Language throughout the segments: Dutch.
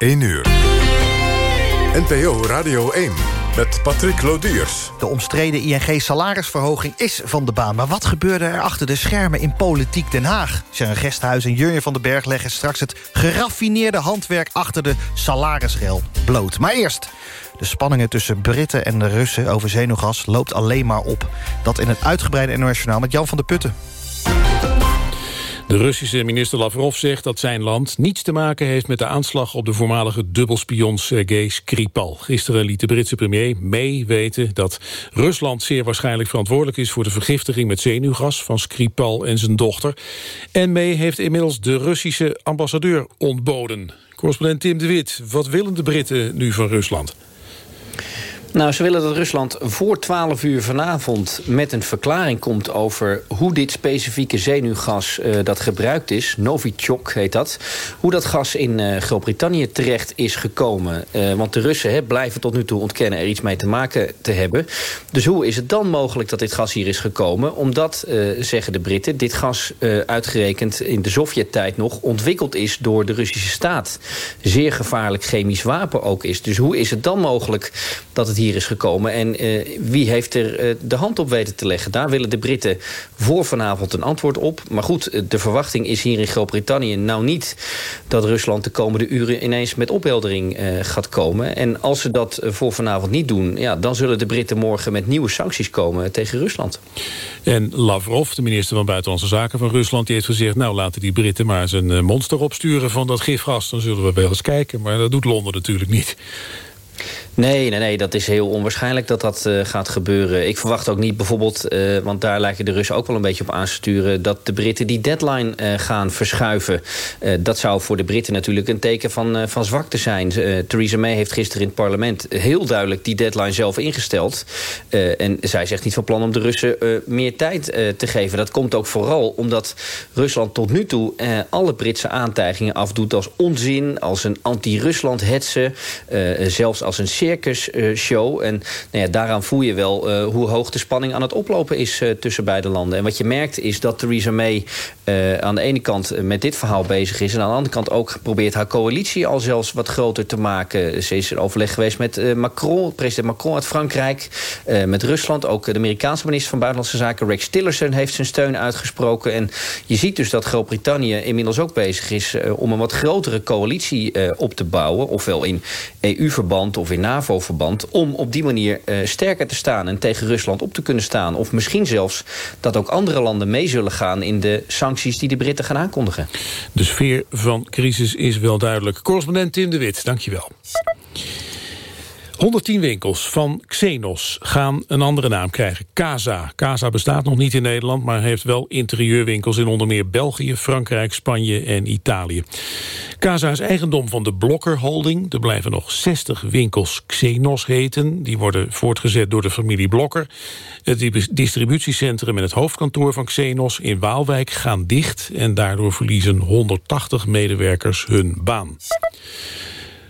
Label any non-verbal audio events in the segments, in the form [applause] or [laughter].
1 uur. NPO Radio 1 met Patrick Lodiers. De omstreden ING-salarisverhoging is van de baan. Maar wat gebeurde er achter de schermen in politiek Den Haag? Sharon Gesthuis en Jurjen van den Berg leggen straks... het geraffineerde handwerk achter de salarisrel bloot. Maar eerst... De spanningen tussen Britten en de Russen over zenuwgas loopt alleen maar op. Dat in het uitgebreide internationaal met Jan van der Putten. De Russische minister Lavrov zegt dat zijn land niets te maken heeft met de aanslag op de voormalige dubbelspion Sergei Skripal. Gisteren liet de Britse premier May weten dat Rusland zeer waarschijnlijk verantwoordelijk is voor de vergiftiging met zenuwgas van Skripal en zijn dochter. En May heeft inmiddels de Russische ambassadeur ontboden. Correspondent Tim de Wit, wat willen de Britten nu van Rusland? Nou, ze willen dat Rusland voor 12 uur vanavond met een verklaring komt over hoe dit specifieke zenuwgas uh, dat gebruikt is, Novichok heet dat, hoe dat gas in uh, Groot-Brittannië terecht is gekomen. Uh, want de Russen blijven tot nu toe ontkennen er iets mee te maken te hebben. Dus hoe is het dan mogelijk dat dit gas hier is gekomen? Omdat, zeggen de Britten, dit gas uitgerekend in de Sovjet-tijd nog ontwikkeld is door de Russische staat. Zeer gevaarlijk chemisch wapen ook is. Dus hoe is het dan mogelijk dat het hier is gekomen. En uh, wie heeft er uh, de hand op weten te leggen? Daar willen de Britten voor vanavond een antwoord op. Maar goed, de verwachting is hier in Groot-Brittannië nou niet... dat Rusland de komende uren ineens met opheldering gaat komen. En als ze dat voor vanavond niet doen... Ja, dan zullen de Britten morgen met nieuwe sancties komen tegen Rusland. En Lavrov, de minister van Buitenlandse Zaken van Rusland... die heeft gezegd, nou laten die Britten maar een monster opsturen van dat gifgas. Dan zullen we wel eens kijken, maar dat doet Londen natuurlijk niet. Nee, nee, nee, dat is heel onwaarschijnlijk dat dat uh, gaat gebeuren. Ik verwacht ook niet bijvoorbeeld, uh, want daar lijken de Russen ook wel een beetje op aan te sturen... dat de Britten die deadline uh, gaan verschuiven. dat zou voor de Britten natuurlijk een teken van, van zwakte zijn. Theresa May heeft gisteren in het parlement heel duidelijk die deadline zelf ingesteld. en zij zegt niet van plan om de Russen meer tijd te geven. Dat komt ook vooral omdat Rusland tot nu toe alle Britse aantijgingen afdoet als onzin... als een anti-Rusland hetsen, zelfs als een circusshow. en nou ja, daaraan voel je wel uh, hoe hoog de spanning aan het oplopen is uh, tussen beide landen. En wat je merkt is dat Theresa May aan de ene kant met dit verhaal bezig is... en aan de andere kant ook probeert haar coalitie al zelfs wat groter te maken. Ze is in overleg geweest met Macron, president Macron uit Frankrijk... met Rusland, ook de Amerikaanse minister van Buitenlandse Zaken... Rex Tillerson heeft zijn steun uitgesproken. En je ziet dus dat Groot-Brittannië inmiddels ook bezig is... om een wat grotere coalitie op te bouwen. Ofwel in EU-verband of in NAVO-verband... om op die manier uh, sterker te staan en tegen Rusland op te kunnen staan. Of misschien zelfs dat ook andere landen mee zullen gaan... in de sancties die de Britten gaan aankondigen. De sfeer van crisis is wel duidelijk. Correspondent Tim de Wit, dankjewel. 110 winkels van Xenos gaan een andere naam krijgen. Casa. Casa bestaat nog niet in Nederland... maar heeft wel interieurwinkels in onder meer België, Frankrijk, Spanje en Italië. Casa is eigendom van de Blokker Holding. Er blijven nog 60 winkels Xenos heten. Die worden voortgezet door de familie Blokker. Het distributiecentrum en het hoofdkantoor van Xenos in Waalwijk gaan dicht... en daardoor verliezen 180 medewerkers hun baan.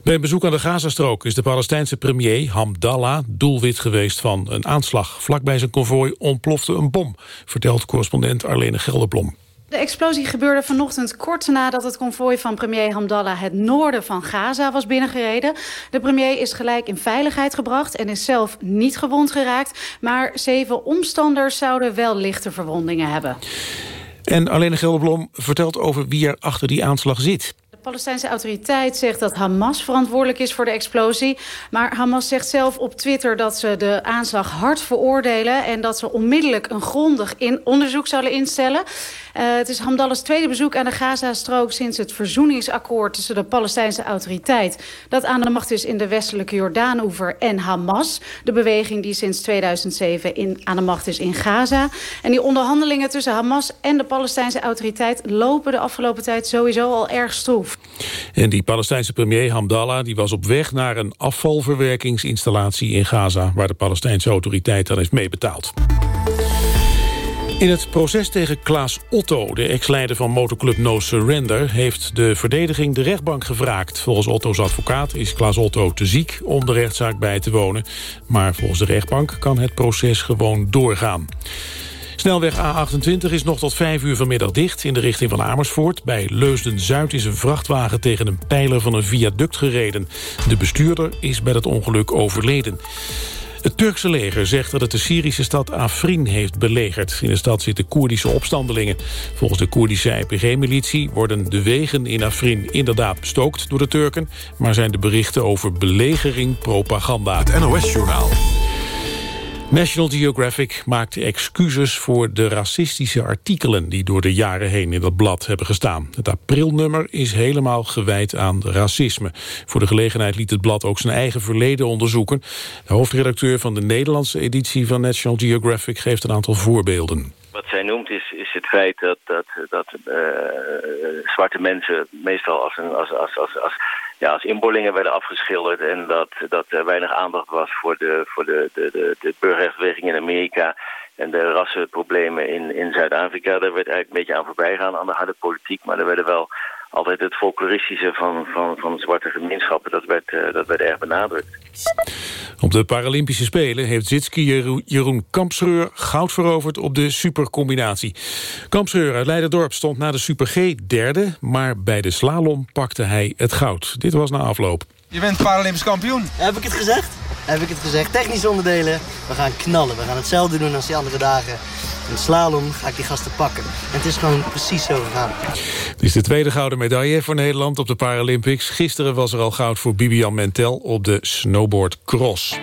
Bij een bezoek aan de Gazastrook is de Palestijnse premier Hamdallah doelwit geweest van een aanslag. Vlakbij zijn konvooi ontplofte een bom, vertelt correspondent Arlene Gelderblom. De explosie gebeurde vanochtend kort nadat het konvooi van premier Hamdallah het noorden van Gaza was binnengereden. De premier is gelijk in veiligheid gebracht en is zelf niet gewond geraakt. Maar zeven omstanders zouden wel lichte verwondingen hebben. En Arlene Gelderblom vertelt over wie er achter die aanslag zit. Palestijnse autoriteit zegt dat Hamas verantwoordelijk is voor de explosie. Maar Hamas zegt zelf op Twitter dat ze de aanslag hard veroordelen... en dat ze onmiddellijk een grondig in onderzoek zullen instellen. Uh, het is Hamdallah's tweede bezoek aan de Gazastrook... sinds het verzoeningsakkoord tussen de Palestijnse autoriteit... dat aan de macht is in de westelijke Jordaanoever en Hamas. De beweging die sinds 2007 in, aan de macht is in Gaza. En die onderhandelingen tussen Hamas en de Palestijnse autoriteit... lopen de afgelopen tijd sowieso al erg stroef. En die Palestijnse premier Hamdallah die was op weg naar een afvalverwerkingsinstallatie in Gaza... waar de Palestijnse autoriteit dan is meebetaald. In het proces tegen Klaas Otto, de ex-leider van motoclub No Surrender... heeft de verdediging de rechtbank gevraagd. Volgens Otto's advocaat is Klaas Otto te ziek om de rechtszaak bij te wonen. Maar volgens de rechtbank kan het proces gewoon doorgaan. Snelweg A28 is nog tot 5 uur vanmiddag dicht... in de richting van Amersfoort. Bij Leusden-Zuid is een vrachtwagen tegen een pijler van een viaduct gereden. De bestuurder is bij het ongeluk overleden. Het Turkse leger zegt dat het de Syrische stad Afrin heeft belegerd. In de stad zitten Koerdische opstandelingen. Volgens de Koerdische IPG-militie worden de wegen in Afrin inderdaad bestookt door de Turken... maar zijn de berichten over belegering propaganda. Het NOS-journaal. National Geographic maakt excuses voor de racistische artikelen... die door de jaren heen in dat blad hebben gestaan. Het aprilnummer is helemaal gewijd aan racisme. Voor de gelegenheid liet het blad ook zijn eigen verleden onderzoeken. De hoofdredacteur van de Nederlandse editie van National Geographic... geeft een aantal voorbeelden. Wat zij noemt is, is het feit dat, dat, dat uh, zwarte mensen meestal als, een, als, als, als, als ja, als inboorlingen werden afgeschilderd en dat, dat er weinig aandacht was voor de, voor de, de, de, de in Amerika en de rassenproblemen in, in Zuid-Afrika. Daar werd eigenlijk een beetje aan voorbij gaan aan de harde politiek, maar er werden wel altijd het folkloristische van, van, van zwarte gemeenschappen, dat werd, uh, dat werd erg benadrukt. Op de Paralympische Spelen heeft Zitski Jeroen Kampschreur goud veroverd op de supercombinatie. Kampschreur uit Leiderdorp stond na de Super G derde, maar bij de slalom pakte hij het goud. Dit was na afloop. Je bent Paralympisch kampioen. Heb ik het gezegd? Heb ik het gezegd. Technische onderdelen, we gaan knallen. We gaan hetzelfde doen als die andere dagen. In slalom ga ik die gasten pakken. En het is gewoon precies zo gegaan. Het is de tweede gouden medaille voor Nederland op de Paralympics. Gisteren was er al goud voor Bibian Mentel op de snowboard cross.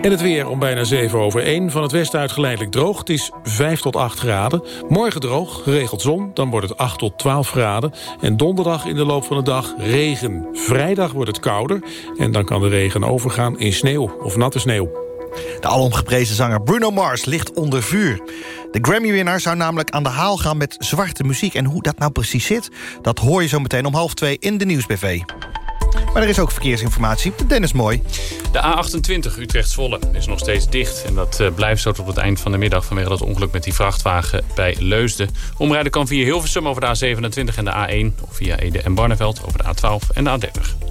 En het weer om bijna 7 over 1. Van het westen uit geleidelijk droog. Het is 5 tot 8 graden. Morgen droog, geregeld zon. Dan wordt het 8 tot 12 graden. En donderdag in de loop van de dag regen. Vrijdag wordt het kouder. En dan kan de regen overgaan in sneeuw of natte sneeuw. De alomgeprezen zanger Bruno Mars ligt onder vuur. De Grammy-winnaar zou namelijk aan de haal gaan met zwarte muziek. En hoe dat nou precies zit, dat hoor je zo meteen om half twee in de Nieuwsbv. Maar er is ook verkeersinformatie. Dennis Mooi. De A28 Utrecht-Zwolle is nog steeds dicht. En dat uh, blijft zo tot het eind van de middag... vanwege dat ongeluk met die vrachtwagen bij Leusden. Omrijden kan via Hilversum over de A27 en de A1... of via Ede en Barneveld over de A12 en de A30.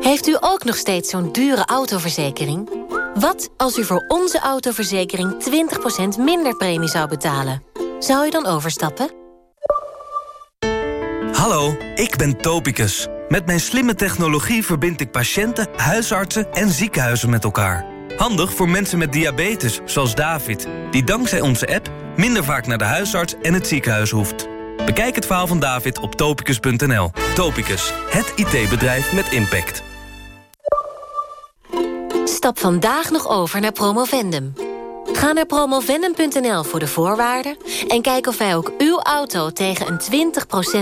Heeft u ook nog steeds zo'n dure autoverzekering? Wat als u voor onze autoverzekering 20% minder premie zou betalen? Zou u dan overstappen? Hallo, ik ben Topicus. Met mijn slimme technologie verbind ik patiënten, huisartsen en ziekenhuizen met elkaar. Handig voor mensen met diabetes, zoals David... die dankzij onze app minder vaak naar de huisarts en het ziekenhuis hoeft. Bekijk het verhaal van David op topicus.nl. Topicus, het IT-bedrijf met impact. Stap vandaag nog over naar Promovendum. Ga naar promovendum.nl voor de voorwaarden... en kijk of wij ook uw auto tegen een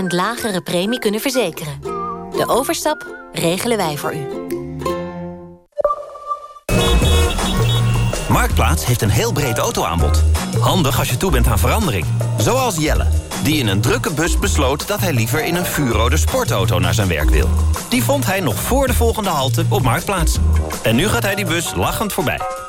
20% lagere premie kunnen verzekeren. De overstap regelen wij voor u. Marktplaats heeft een heel breed autoaanbod. Handig als je toe bent aan verandering. Zoals Jelle, die in een drukke bus besloot... dat hij liever in een vuurrode sportauto naar zijn werk wil. Die vond hij nog voor de volgende halte op Marktplaats. En nu gaat hij die bus lachend voorbij.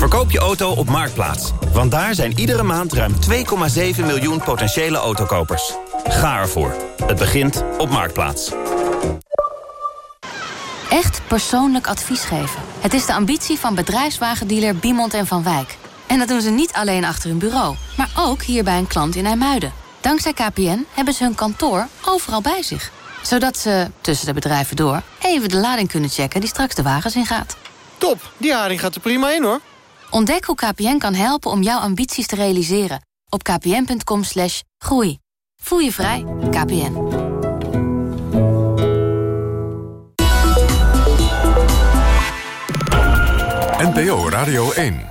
Verkoop je auto op Marktplaats. Want daar zijn iedere maand ruim 2,7 miljoen potentiële autokopers. Ga ervoor. Het begint op Marktplaats. Echt persoonlijk advies geven. Het is de ambitie van bedrijfswagendealer Biemond en Van Wijk. En dat doen ze niet alleen achter hun bureau, maar ook hier bij een klant in IJmuiden. Dankzij KPN hebben ze hun kantoor overal bij zich. Zodat ze, tussen de bedrijven door, even de lading kunnen checken die straks de wagens ingaat. Top, die haring gaat er prima in hoor. Ontdek hoe KPN kan helpen om jouw ambities te realiseren. Op kpn.com slash groei. Voel je vrij, KPN. NPO Radio 1.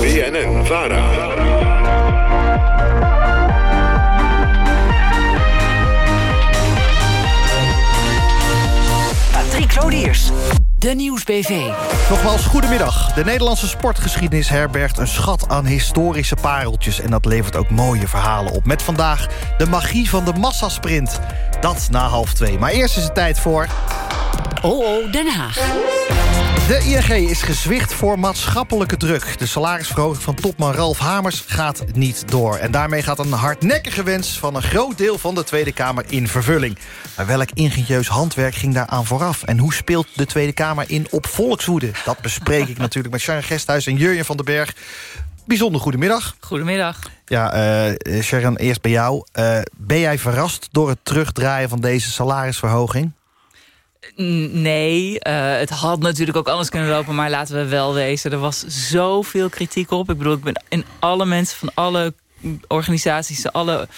BNN Vara. Lodiers. De De Nieuwsbv. Nogmaals, goedemiddag. De Nederlandse sportgeschiedenis herbergt een schat aan historische pareltjes... en dat levert ook mooie verhalen op. Met vandaag de magie van de massasprint. Dat na half twee. Maar eerst is het tijd voor... Oh, oh, Den Haag. De ING is gezwicht voor maatschappelijke druk. De salarisverhoging van topman Ralf Hamers gaat niet door. En daarmee gaat een hardnekkige wens van een groot deel van de Tweede Kamer in vervulling. Maar welk ingenieus handwerk ging daar aan vooraf? En hoe speelt de Tweede Kamer in op volkswoede? Dat bespreek ik [laughs] natuurlijk met Sharon Gesthuis en Jurjen van den Berg. Bijzonder goedemiddag. Goedemiddag. Ja, uh, Sharon, eerst bij jou. Uh, ben jij verrast door het terugdraaien van deze salarisverhoging? Nee, uh, het had natuurlijk ook anders kunnen lopen... maar laten we wel wezen, er was zoveel kritiek op. Ik bedoel, ik ben in alle mensen van alle organisaties, alle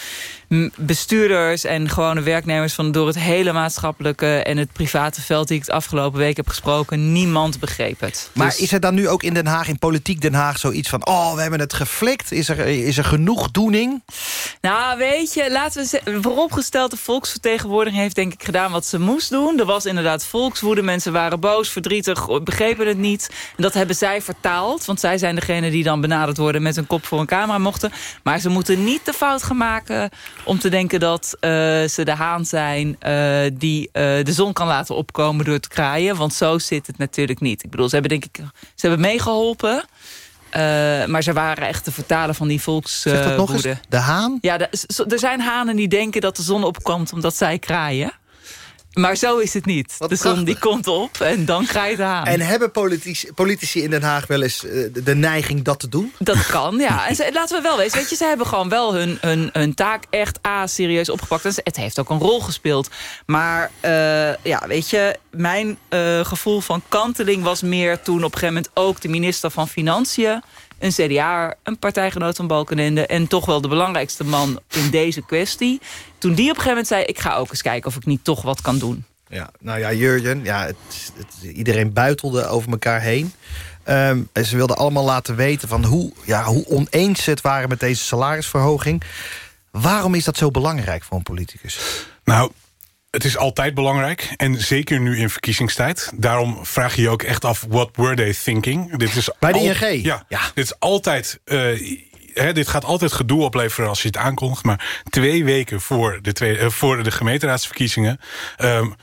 bestuurders en gewone werknemers... van door het hele maatschappelijke en het private veld... die ik het afgelopen week heb gesproken, niemand begreep het. Maar dus... is er dan nu ook in Den Haag, in politiek Den Haag... zoiets van, oh, we hebben het geflikt? Is er, is er genoegdoening? Nou, weet je, laten we zeggen... vooropgesteld, de volksvertegenwoordiging heeft denk ik gedaan wat ze moest doen. Er was inderdaad volkswoede, mensen waren boos, verdrietig... begrepen het niet. En dat hebben zij vertaald, want zij zijn degene die dan benaderd worden... met een kop voor een camera mochten. Maar ze moeten niet de fout gaan maken om te denken dat uh, ze de haan zijn uh, die uh, de zon kan laten opkomen door te kraaien. Want zo zit het natuurlijk niet. Ik bedoel, ze hebben denk ik, ze hebben meegeholpen. maar ze waren echt de vertalen van die volkswoede. Zeg dat nog eens, de haan? Ja, de, er zijn hanen die denken dat de zon opkomt omdat zij kraaien. Maar zo is het niet. de zon die komt op en dan krijg je het aan. En hebben politici, politici in Den Haag wel eens uh, de neiging dat te doen? Dat kan, ja. En ze, laten we wel weten, weet je, ze hebben gewoon wel hun, hun, hun taak echt A, serieus opgepakt. En het heeft ook een rol gespeeld. Maar uh, ja, weet je, mijn uh, gevoel van kanteling was meer toen op een gegeven moment ook de minister van Financiën een CDA, een partijgenoot van Balkenende... en toch wel de belangrijkste man in deze kwestie. Toen die op een gegeven moment zei... ik ga ook eens kijken of ik niet toch wat kan doen. Ja, nou ja, Jurjen, ja, het, het, iedereen buitelde over elkaar heen. Um, en ze wilden allemaal laten weten van hoe, ja, hoe oneens ze het waren met deze salarisverhoging. Waarom is dat zo belangrijk voor een politicus? Nou, het is altijd belangrijk. En zeker nu in verkiezingstijd. Daarom vraag je je ook echt af, what were they thinking? Dit is Bij de ING? Ja, ja, dit is altijd... Uh, He, dit gaat altijd gedoe opleveren als je het aankondigt. Maar twee weken voor de, twee, uh, voor de gemeenteraadsverkiezingen... Um,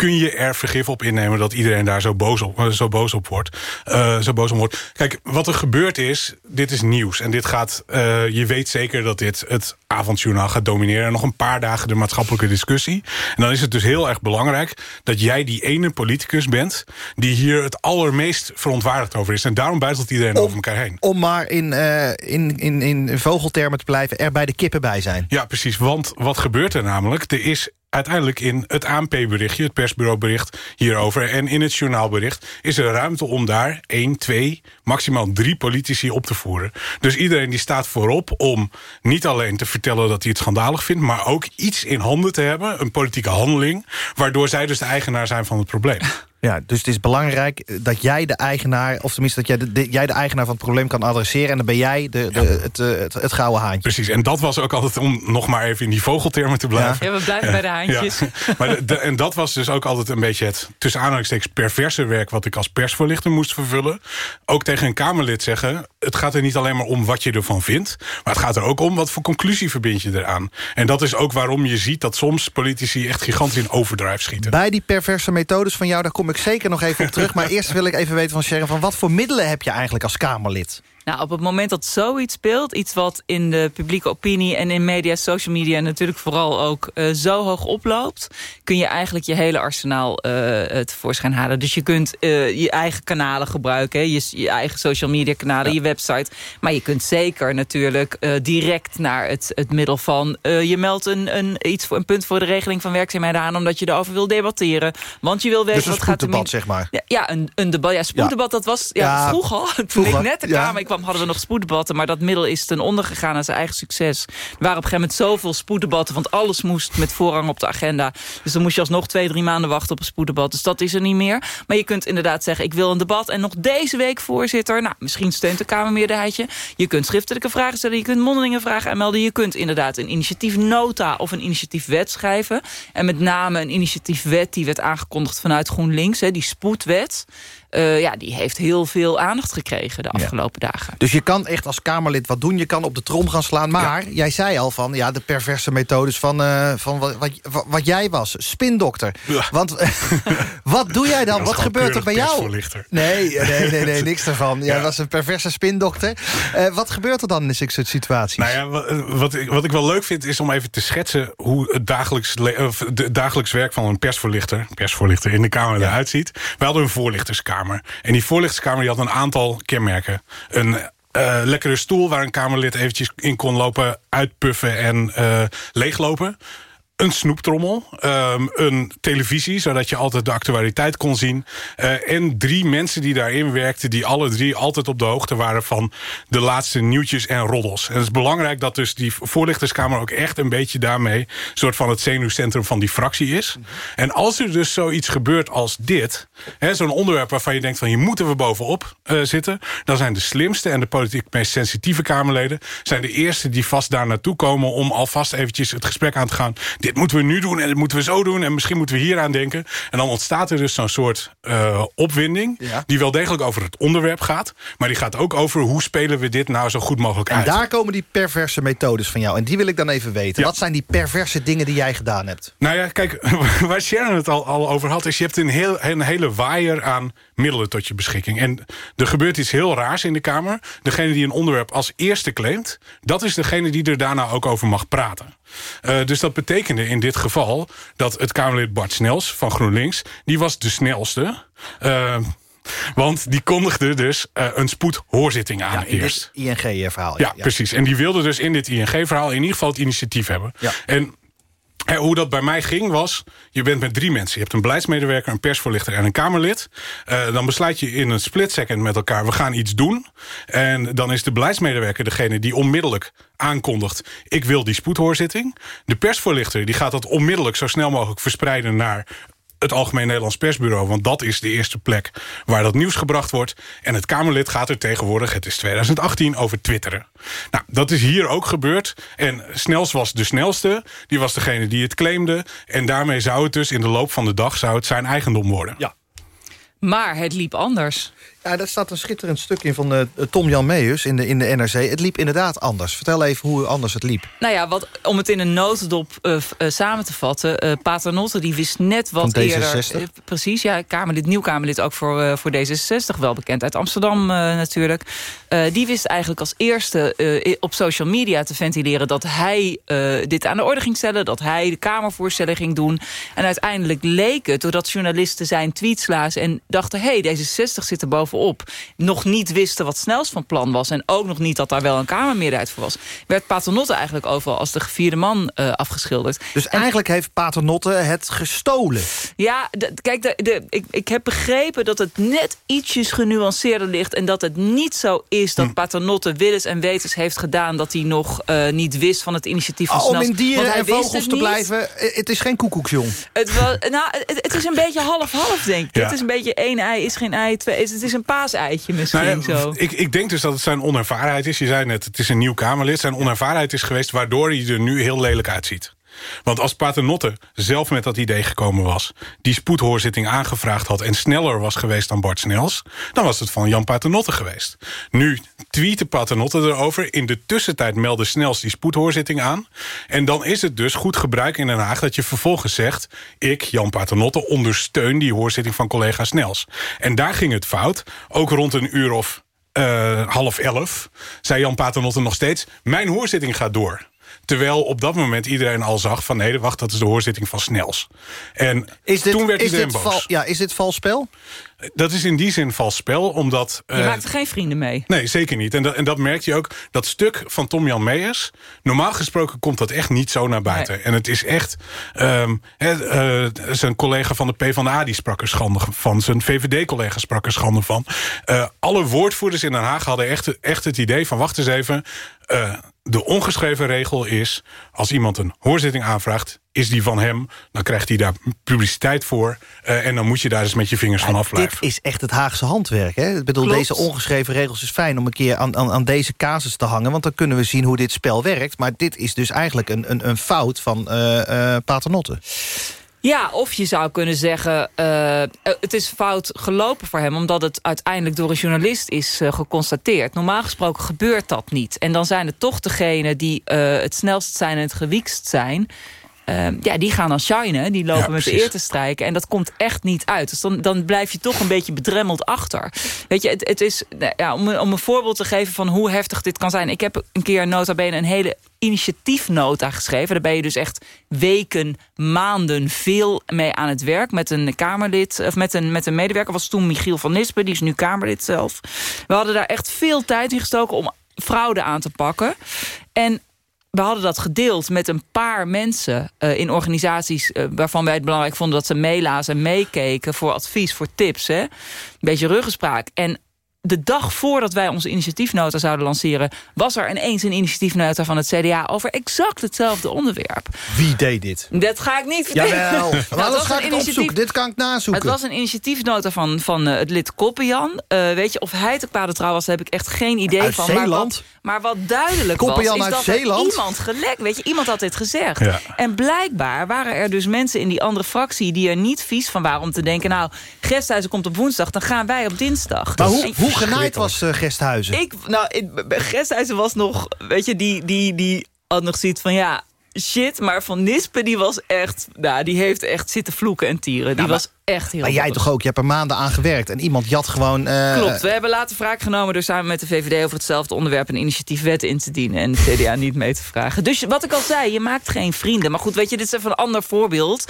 kun je er vergif op innemen dat iedereen daar zo boos op, zo boos op wordt. Uh, zo boos om wordt. Kijk, wat er gebeurd is, dit is nieuws. En dit gaat, uh, je weet zeker dat dit het avondjournaal gaat domineren. En nog een paar dagen de maatschappelijke discussie. En dan is het dus heel erg belangrijk dat jij die ene politicus bent... die hier het allermeest verontwaardigd over is. En daarom buitelt iedereen om, over elkaar heen. Om maar in, uh, in, in, in vogeltermen te blijven, er bij de kippen bij zijn. Ja, precies. Want wat gebeurt er namelijk? Er is uiteindelijk in het ANP-berichtje, het persbureaubericht hierover... en in het journaalbericht is er ruimte om daar één, twee, maximaal drie politici op te voeren. Dus iedereen die staat voorop om niet alleen te vertellen dat hij het schandalig vindt... maar ook iets in handen te hebben, een politieke handeling... waardoor zij dus de eigenaar zijn van het probleem. Ja, dus het is belangrijk dat jij de eigenaar... of tenminste dat jij de, de, jij de eigenaar van het probleem kan adresseren... en dan ben jij de, de, ja. het, het, het, gouden haantje. Precies, en dat was ook altijd, om nog maar even in die vogeltermen te blijven... Ja, we blijven ja. bij de haantjes. Ja. [laughs] Maar de, en dat was dus ook altijd een beetje het... tussen aanhalingstekens perverse werk... wat ik als persvoorlichter moest vervullen. Ook tegen een Kamerlid zeggen... het gaat er niet alleen maar om wat je ervan vindt... maar het gaat er ook om wat voor conclusie verbind je eraan. En dat is ook waarom je ziet dat soms politici... echt gigantisch in overdrijf schieten. Bij die perverse methodes van jou, daar kom ik zeker nog even op terug. Maar [laughs] eerst wil ik even weten van Sharon... van wat voor middelen heb je eigenlijk als Kamerlid? Nou, op het moment dat zoiets speelt, iets wat in de publieke opinie en in media, social media en natuurlijk vooral ook uh, zo hoog oploopt, kun je eigenlijk je hele arsenaal uh, tevoorschijn halen. Dus je kunt uh, je eigen kanalen gebruiken, je, je, eigen social media kanalen, ja. je website. Maar je kunt zeker natuurlijk direct naar het, het middel van je meldt een, een, iets voor, een punt voor de regeling van werkzaamheden aan omdat je erover wil debatteren. Want je wil weten dus wat gaat er debat, zeg maar. Ja, ja een, een debat. Ja, spoeddebat, ja. dat was ja, vroeger. Toen vroeger. ik net de Kamer. Ik kwam hadden we nog spoeddebatten... maar dat middel is ten onder gegaan aan zijn eigen succes. Er waren op een gegeven moment zoveel spoeddebatten... want alles moest met voorrang op de agenda. Dus dan moest je alsnog twee, drie maanden wachten op een spoeddebat. Dus dat is er niet meer. Maar je kunt inderdaad zeggen, ik wil een debat... en nog deze week voorzitter. Nou, misschien steunt de Kamermeerderheidje. Je kunt schriftelijke vragen stellen, je kunt mondelinge vragen aanmelden. Je kunt inderdaad een initiatiefnota of een initiatiefwet schrijven. En met name een initiatiefwet die werd aangekondigd vanuit GroenLinks. Hè, die spoedwet. Uh, ja, die heeft heel veel aandacht gekregen de afgelopen dagen. Dus je kan echt als Kamerlid wat doen. Je kan op de trom gaan slaan. Maar jij zei al van ja, de perverse methodes van, uh, van wat, wat, wat, jij was. Spindokter. Ja. Want [laughs] wat doe jij dan? Wat gebeurt er bij jou? Nee, nee, nee, nee, niks ervan. Jij was een perverse spindokter. Uh, wat gebeurt er dan in zulke situaties? Nou ja, wat, ik, wat ik wel leuk vind is om even te schetsen... hoe het dagelijks, de, dagelijks werk van een persvoorlichter... persvoorlichter in de Kamer eruit ziet. We hadden een voorlichterskamer. En die voorlichterskamer die had een aantal kenmerken. Een uh, lekkere stoel waar een Kamerlid eventjes in kon lopen... uitpuffen en uh, leeglopen een snoeptrommel, um, een televisie... zodat je altijd de actualiteit kon zien... Uh, en drie mensen die daarin werkten... die alle drie altijd op de hoogte waren van de laatste nieuwtjes en roddels. En het is belangrijk dat dus die voorlichterskamer ook echt een beetje daarmee... soort van het zenuwcentrum van die fractie is. En als er dus zoiets gebeurt als dit... zo'n onderwerp waarvan je denkt van hier moeten we bovenop uh, zitten... dan zijn de slimste en de politiek meest sensitieve Kamerleden... zijn de eerste die vast daar naartoe komen... om alvast eventjes het gesprek aan te gaan dit moeten we nu doen en dit moeten we zo doen... en misschien moeten we hier aan denken. En dan ontstaat er dus zo'n soort uh, opwinding... die wel degelijk over het onderwerp gaat... maar die gaat ook over hoe spelen we dit nou zo goed mogelijk en uit. En daar komen die perverse methodes van jou. En die wil ik dan even weten. Wat zijn die perverse dingen die jij gedaan hebt? Nou ja, kijk, [laughs] waar Sharon het al, al over had... is je hebt een, heel, een hele waaier aan middelen tot je beschikking. En er gebeurt iets heel raars in de Kamer. Degene die een onderwerp als eerste claimt... dat is degene die er daarna ook over mag praten. Uh, dus dat betekende in dit geval dat het Kamerlid Bart Snels van GroenLinks... die was de snelste... Uh, want die kondigde dus uh, een spoedhoorzitting aan ja, in eerst. ING-verhaal. Ja, ja, precies. En die wilde dus in dit ING-verhaal in ieder geval het initiatief hebben. Ja. En hoe dat bij mij ging was, je bent met drie mensen. Je hebt een beleidsmedewerker, een persvoorlichter en een Kamerlid. Uh, dan besluit je in een split second met elkaar, we gaan iets doen. En dan is de beleidsmedewerker degene die onmiddellijk aankondigt... ik wil die spoedhoorzitting. De persvoorlichter die gaat dat onmiddellijk zo snel mogelijk verspreiden... naar het Algemeen Nederlands Persbureau. Want dat is de eerste plek waar dat nieuws gebracht wordt. En het Kamerlid gaat er tegenwoordig, het is 2018, over twitteren. Nou, dat is hier ook gebeurd. En Snels was de snelste. Die was degene die het claimde. En daarmee zou het dus in de loop van de dag zou het zijn eigendom worden. Ja. Maar het liep anders. Ja, daar staat een schitterend stuk in van uh, Tom Jan Meijers in de, in de NRC. Het liep inderdaad anders. Vertel even hoe anders het liep. Nou ja, wat, om het in een notendop uh, uh, samen te vatten. Paternotte die wist net wat eerder... D66? precies, ja, Kamerlid, nieuw Kamerlid ook voor, voor D66. Wel bekend uit Amsterdam natuurlijk. die wist eigenlijk als eerste op social media te ventileren... dat hij dit aan de orde ging stellen. Dat hij de Kamervoorstellen ging doen. En uiteindelijk leek het, doordat journalisten zijn tweets lazen... en dachten, hé, hey, D66 zit er boven op. Nog niet wisten wat snels van plan was. En ook nog niet dat daar wel een Kamermeerderheid voor was. Werd Paternotte eigenlijk overal als de gevierde man uh, afgeschilderd. Dus eigenlijk heeft Paternotte het gestolen? Ja, de, kijk, de, de, ik, ik heb begrepen dat het net ietsjes genuanceerder ligt. En dat het niet zo is dat hm. Paternotte willens en wetens heeft gedaan... dat hij nog uh, niet wist van het initiatief van oh, Snels. Om in dieren en vogels te blijven, het is geen koekoeksjong. Het, was, nou, het, het is een beetje half-half, denk ik. Ja. Het is een beetje één ei, is geen ei, twee... Het is een paaseitje misschien nou ja, zo. Ik, ik denk dus dat het zijn onervarenheid is. Je zei net, het is een nieuw Kamerlid. Zijn onervarenheid is geweest waardoor hij er nu heel lelijk uitziet. Want als Paternotte zelf met dat idee gekomen was... die spoedhoorzitting aangevraagd had... en sneller was geweest dan Bart Snels... dan was het van Jan Paternotte geweest. Nu tweette Paternotte erover. In de tussentijd meldde Snels die spoedhoorzitting aan. En dan is het dus goed gebruik in Den Haag... dat je vervolgens zegt... ik, Jan Paternotte, ondersteun die hoorzitting van collega Snels. En daar ging het fout. Ook rond een uur of uh, half elf... zei Jan Paternotte nog steeds... mijn hoorzitting gaat door. Terwijl op dat moment iedereen al zag van... nee, wacht, dat is de hoorzitting van Snels. En Is dit, toen werd is iedereen dit, boos. val, ja, is dit vals spel? Dat is in die zin vals spel, omdat... Je eh, maakt er geen vrienden mee. Nee, zeker niet. En dat, en dat merk je ook. Dat stuk van Tom-Jan Meijers... normaal gesproken komt dat echt niet zo naar buiten. En het is echt... ehm, hè, eh, zijn collega van de PvdA die sprak er schande van. Zijn VVD-collega sprak er schande van. Eh, alle woordvoerders in Den Haag hadden echt, echt het idee van... wacht eens even, eh, de ongeschreven regel is... als iemand een hoorzitting aanvraagt, is die van hem... dan krijgt hij daar publiciteit voor. eh, en dan moet je daar eens met je vingers van afblijven. Dit is echt het Haagse handwerk. Hè? Ik bedoel, Klopt. deze ongeschreven regels is fijn om een keer aan, aan, aan deze casus te hangen. Want dan kunnen we zien hoe dit spel werkt. Maar dit is dus eigenlijk een, een, een fout van eh eh Paternotte. Ja, of je zou kunnen zeggen... eh, het is fout gelopen voor hem... omdat het uiteindelijk door een journalist is eh, geconstateerd. Normaal gesproken gebeurt dat niet. En dan zijn het toch degenen die eh, het snelst zijn en het gewiekst zijn... eh, ja, die gaan dan shinen, die lopen Ja, met de eer te strijken. En dat komt echt niet uit. Dus dan, dan blijf je toch een beetje bedremmeld achter. Weet je, het, het is, nou ja, om, een- om een voorbeeld te geven van hoe heftig dit kan zijn. Ik heb een keer nota bene een hele initiatiefnota geschreven. Daar ben je dus echt weken, maanden veel mee aan het werk. Met een Kamerlid, of met een, met een medewerker. was toen Michiel van Nispen, die is nu Kamerlid zelf. We hadden daar echt veel tijd in gestoken om fraude aan te pakken. En we hadden dat gedeeld met een paar mensen eh, in organisaties... eh, waarvan wij het belangrijk vonden dat ze meelazen en meekeken... voor advies, voor tips. Hè? Een beetje ruggenspraak. En de dag voordat wij onze initiatiefnota zouden lanceren... was er ineens een initiatiefnota van het CDA... over exact hetzelfde onderwerp. Wie deed dit? Dat ga ik niet vertellen. Jawel. [laughs] Nou, was ga ik initiatief- opzoeken. Dit kan ik nazoeken. Het was een initiatiefnota van, van eh, het lid Koppenjan. Eh, weet je, of hij te kwade trouw was, daar heb ik echt geen idee Uit van. Zeeland? Maar wat, maar wat duidelijk Koppenjan was, is uit dat Zeeland? iemand gelekt. Weet je, iemand had dit gezegd. Ja. En blijkbaar waren er dus mensen in die andere fractie... die er niet vies van waren om te denken... nou, Gesthuizen komt op woensdag, dan gaan wij op dinsdag. Maar hoe, hoe genaaid was eh Gesthuizen? ik, nou, ik, Gesthuizen was nog, weet je, die, die, die had nog zoiets van, ja, shit. Maar Van Nispen, die was echt, nou, die heeft echt zitten vloeken en tieren. Die maar- was echt heel Maar jij toch ook? Je hebt er maanden aan gewerkt. En iemand jat gewoon... eh, Klopt, we hebben later wraak genomen door samen met de VVD over hetzelfde onderwerp een initiatiefwet in te dienen en de [laughs] CDA niet mee te vragen. Dus wat ik al zei, je maakt geen vrienden. Maar goed, weet je, dit is even een ander voorbeeld.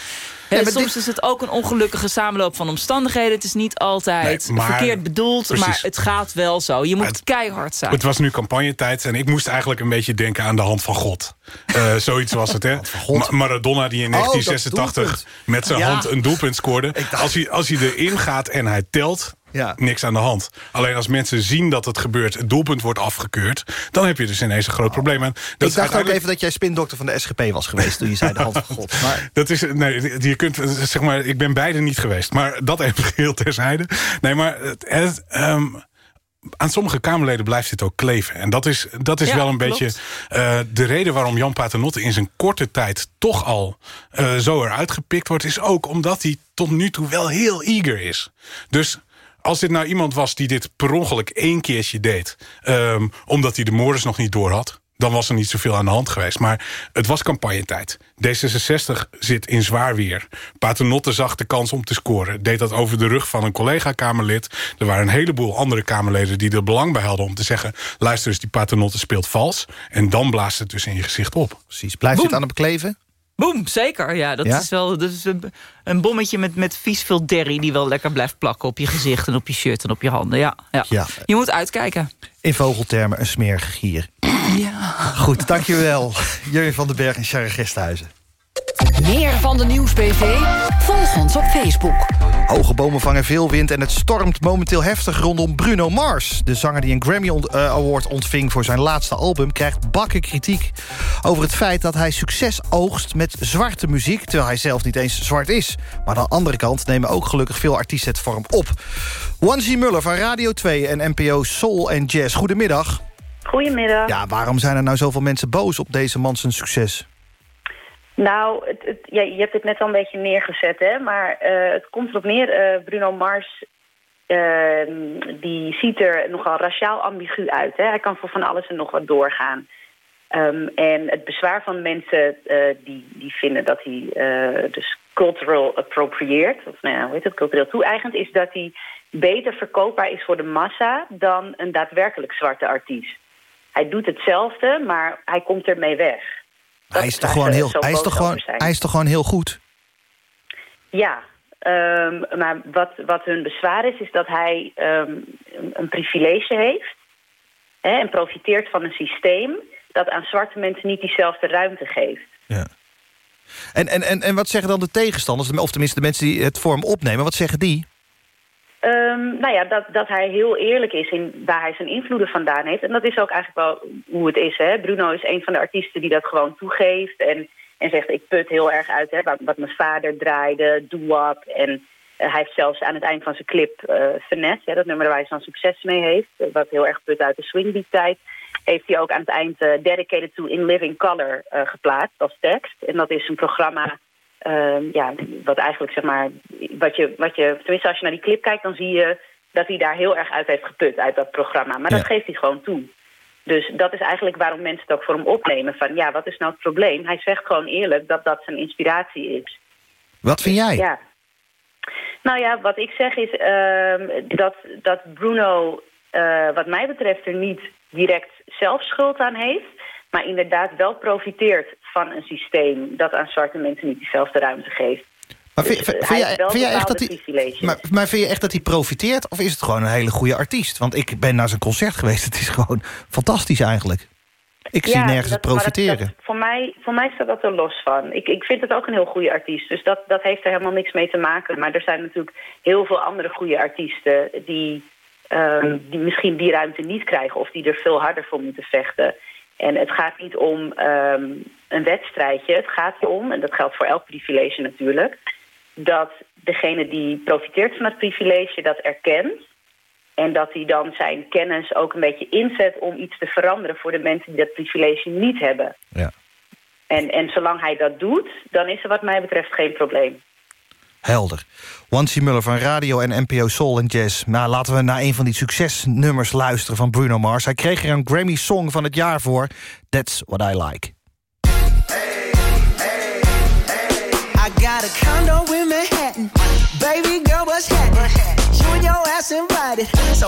Hè, maar soms dit- is het ook een ongelukkige samenloop van omstandigheden. Het is niet altijd Nee, maar- verkeerd bedoeld, maar het gaat wel zo. Je moet Het- keihard zijn. Het was nu campagnetijd en ik moest eigenlijk een beetje denken aan de hand van God. Eh, zoiets was het, hè? [laughs] Ma- Maradona die in Oh, dat 1986 doelpunt. met zijn Ja. hand een doelpunt scoorde. Als hij, als hij erin gaat en hij telt, Ja. niks aan de hand. Alleen als mensen zien dat het gebeurt, het doelpunt wordt afgekeurd... dan heb je dus ineens een groot probleem. En dat ik is dacht ook even dat jij spindokter van de SGP was geweest... toen je zei de hand van God. Maar [laughs] Dat is, nee, je kunt, zeg maar, ik ben beide niet geweest. Maar dat even heel terzijde. Nee, maar het, het, ehm, aan sommige Kamerleden blijft dit ook kleven. En dat is, dat is Ja, wel een klopt. beetje eh, de reden waarom Jan Paternotte in zijn korte tijd toch al eh, zo eruit gepikt wordt. Is ook omdat hij tot nu toe wel heel eager is. Dus als dit nou iemand was die dit per ongeluk één keertje deed... ehm, omdat hij de moorders nog niet door had... dan was er niet zoveel aan de hand geweest. Maar het was campagnetijd. D66 zit in zwaar weer. Paternotte zag de kans om te scoren. Deed dat over de rug van een collega-Kamerlid. Er waren een heleboel andere Kamerleden die er belang bij hadden... om te zeggen, luister eens, die Paternotte speelt vals. En dan blaast het dus in je gezicht op. precies, blijft Boem. dit aan het bekleven? Boom, zeker. Ja, dat Ja? is wel dat is een, een bommetje met, met vies veel derry... die wel lekker blijft plakken op je gezicht en op je shirt en op je handen. Ja, ja. Ja. Je moet uitkijken. In vogeltermen een smerige gier. Ja. Goed, dankjewel. Jurjen van den Berg en Sharon Gesthuizen. Meer van de Nieuws-PV? Volg ons op Facebook. Hoge bomen vangen veel wind en het stormt momenteel heftig rondom Bruno Mars. De zanger die een Grammy ont- eh, Award ontving voor zijn laatste album... krijgt bakken kritiek over het feit dat hij succes oogst met zwarte muziek... terwijl hij zelf niet eens zwart is. Maar aan de andere kant nemen ook gelukkig veel artiesten het voor hem op. Wanzi Muller van Radio 2 en NPO Soul Jazz. Goedemiddag. Goedemiddag. Ja, waarom zijn er nou zoveel mensen boos op deze man zijn succes? Nou, het, het, ja, je hebt het net al een beetje neergezet, hè? Maar eh, het komt erop neer, eh, Bruno Mars... eh, die ziet er nogal raciaal ambigu uit. Hè? Hij kan voor van alles en nog wat doorgaan. Ehm, en het bezwaar van mensen eh, die, die vinden dat hij dus cultural appropriëert... of nou ja, hoe heet het, cultureel toe-eigend... is dat hij beter verkoopbaar is voor de massa... dan een daadwerkelijk zwarte artiest. Hij doet hetzelfde, maar hij komt ermee weg. hij is, toch gewoon, heel, hij, is toch gewoon, hij is toch gewoon heel goed? Ja, um, maar wat, wat hun bezwaar is, is dat hij um, een privilege heeft... Hè, en profiteert van een systeem dat aan zwarte mensen niet diezelfde ruimte geeft. Ja. En, en, en, en wat zeggen dan de tegenstanders, of tenminste de mensen die het vorm opnemen, wat zeggen die? Um, nou ja, dat, dat hij heel eerlijk is in waar hij zijn invloeden vandaan heeft. En dat is ook eigenlijk wel hoe het is. Hè? Bruno is een van de artiesten die dat gewoon toegeeft. En, en zegt, ik put heel erg uit hè, wat, wat mijn vader draaide, doo-wop. En uh, hij heeft zelfs aan het eind van zijn clip uh, Finesse, hè, dat nummer waar hij zo'n succes mee heeft. wat heel erg put uit de swingbeat-tijd heeft hij ook aan het eind uh, Dedicated to In Living Color uh, geplaatst als tekst. En dat is een programma, uh, ja, wat eigenlijk zeg maar, wat je, wat je, tenminste als je naar die clip kijkt, dan zie je dat hij daar heel erg uit heeft geput, uit dat programma. Maar ja. dat geeft hij gewoon toe. Dus dat is eigenlijk waarom mensen het ook voor hem opnemen. Van ja, wat is nou het probleem? Hij zegt gewoon eerlijk dat dat zijn inspiratie is. Wat vind jij? Ja. Nou ja, wat ik zeg is uh, dat, dat Bruno, uh, wat mij betreft, er niet direct zelf schuld aan heeft... maar inderdaad wel profiteert van een systeem... dat aan zwarte mensen niet diezelfde ruimte geeft. Maar vind, dus, vind, jij, vind jij echt dat hij, maar, maar vind je echt dat hij profiteert? Of is het gewoon een hele goede artiest? Want ik ben naar zijn concert geweest. [laughs] Het is gewoon fantastisch eigenlijk. Ik ja, zie nergens dat, het profiteren. Dat, voor, mij, voor mij staat dat er los van. Ik, ik vind het ook een heel goede artiest. Dus dat, dat heeft er helemaal niks mee te maken. Maar er zijn natuurlijk heel veel andere goede artiesten... die Um, die misschien die ruimte niet krijgen of die er veel harder voor moeten vechten. En het gaat niet om um, een wedstrijdje. Het gaat erom, en dat geldt voor elk privilege natuurlijk... dat degene die profiteert van het privilege dat erkent... en dat hij dan zijn kennis ook een beetje inzet om iets te veranderen... voor de mensen die dat privilege niet hebben. Ja. En, en zolang hij dat doet, dan is er wat mij betreft geen probleem. Helder. Wansi Muller van Radio en NPO Soul en Jazz. Nou, laten we naar een van die succesnummers luisteren van Bruno Mars. Hij kreeg er een Grammy Song van het jaar voor. That's What I Like.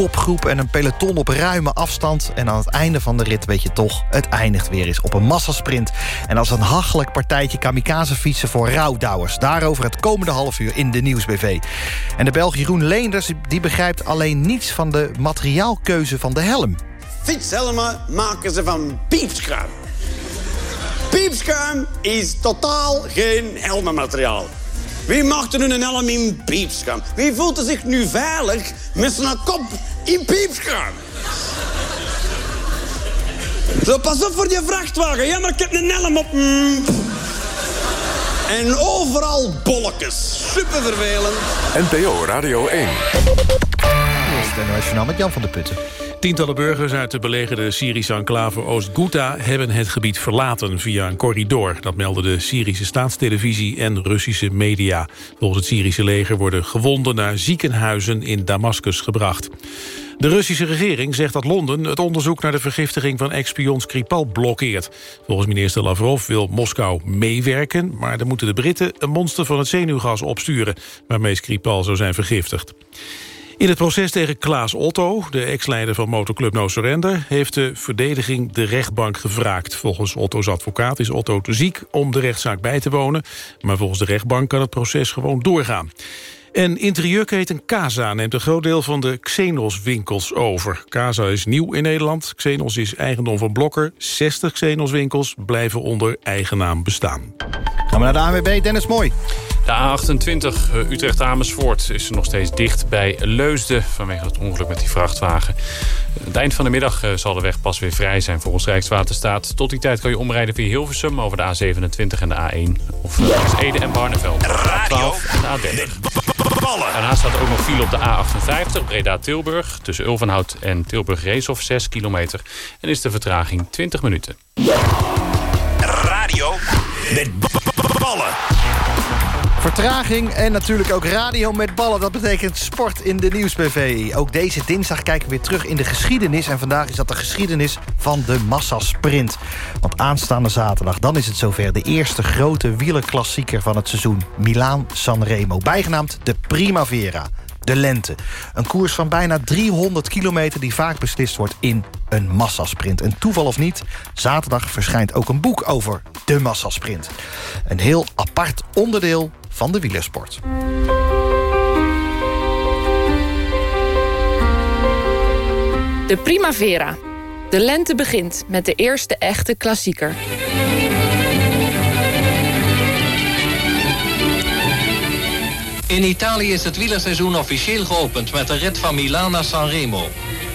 Kopgroep en een peloton op ruime afstand... en aan het einde van de rit weet je toch, het eindigt weer eens op een massasprint. En als een hachelijk partijtje kamikaze fietsen voor rouwdouwers. Daarover het komende half uur in de Nieuwsbv. En de Belg Jeroen Leenders die begrijpt alleen niets... van de materiaalkeuze van de helm. Fietshelmen maken ze van piepschuim. Piepschuim is totaal geen helmenmateriaal. Wie maakt er nu een helm in piepschuim? Wie voelt er zich nu veilig met zijn kop in piepschuim? Zo, pas op voor die vrachtwagen. Ja, maar ik heb een helm op. Mm. En overal bolletjes. Super vervelend. NPO Radio 1. Het Nationaal met Jan van der Putten. Tientallen burgers uit de belegerde Syrische enclave Oost-Ghouta... hebben het gebied verlaten via een corridor. Dat melden de Syrische staatstelevisie en Russische media. Volgens het Syrische leger worden gewonden naar ziekenhuizen in Damascus gebracht. De Russische regering zegt dat Londen het onderzoek naar de vergiftiging van ex-spion blokkeert. Volgens minister Lavrov wil Moskou meewerken, maar dan moeten de Britten een monster van het zenuwgas opsturen, waarmee Skripal zou zijn vergiftigd. In het proces tegen Klaas Otto, de ex-leider van motoclub No Surrender... heeft de verdediging de rechtbank gevraagd. Volgens Otto's advocaat is Otto te ziek om de rechtszaak bij te wonen... maar volgens de rechtbank kan het proces gewoon doorgaan. En interieurketen Casa neemt een groot deel van de Xenos-winkels over. Casa is nieuw in Nederland. Xenos is eigendom van Blokker. 60 Xenos-winkels blijven onder eigen naam bestaan. Gaan we naar de ANWB, Dennis Mooi. De A28 eh, Utrecht-Amersfoort is nog steeds dicht bij Leusden... vanwege het ongeluk met die vrachtwagen. Aan het eind van de middag eh, zal de weg pas weer vrij zijn volgens Rijkswaterstaat. Tot die tijd kan je omrijden via Hilversum over de A27 en de A1. Of langs Ede en Barneveld. Radio en de A30. Daarnaast staat er ook nog file op de A58 Breda-Tilburg... tussen Ulvenhout en Tilburg-Reeshof 6 kilometer. En is de vertraging 20 minuten. Radio met ballen. Vertraging en natuurlijk ook radio met ballen. Dat betekent sport in de Nieuwsbv. Ook deze dinsdag kijken we weer terug in de geschiedenis. En vandaag is dat de geschiedenis van de massasprint. Want aanstaande zaterdag, dan is het zover... de eerste grote wielerklassieker van het seizoen. Milaan-San Remo, bijgenaamd de Primavera. De lente. Een koers van bijna 300 kilometer die vaak beslist wordt in een massasprint. En toeval of niet, zaterdag verschijnt ook een boek over de massasprint. Een heel apart onderdeel van de wielersport. De Primavera. De lente begint met de eerste echte klassieker. In Italië is het wielerseizoen officieel geopend met de rit van Milaan naar Sanremo.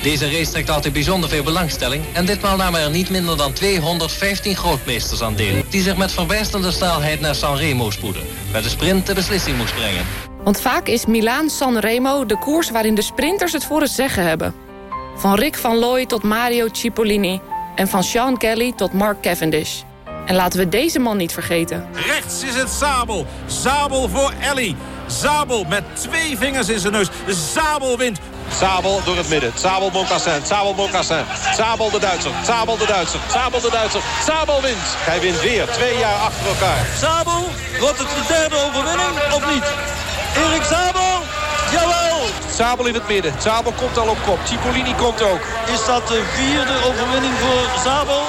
Deze race trekt altijd bijzonder veel belangstelling en ditmaal namen er niet minder dan 215 grootmeesters aan deel, die zich met verbijsterende snelheid naar Sanremo spoeden, waar de sprint de beslissing moest brengen. Want vaak is Milaan-San Remo de koers waarin de sprinters het voor het zeggen hebben. Van Rick van Looy tot Mario Cipollini en van Sean Kelly tot Mark Cavendish. En laten we deze man niet vergeten. Rechts is het Zabel. Zabel voor Ellie. Zabel met twee vingers in zijn neus. Zabel wint. Zabel door het midden. Zabel Moncassin. Zabel Moncassin. Zabel de Duitser. Zabel de Duitser. Zabel de Duitser. Zabel wint. Hij wint weer. Twee jaar achter elkaar. Zabel, wordt het de derde overwinning of niet? Erik Zabel, jawel! Zabel in het midden. Zabel komt al op kop. Cipollini komt ook. Is dat de vierde overwinning voor Zabel?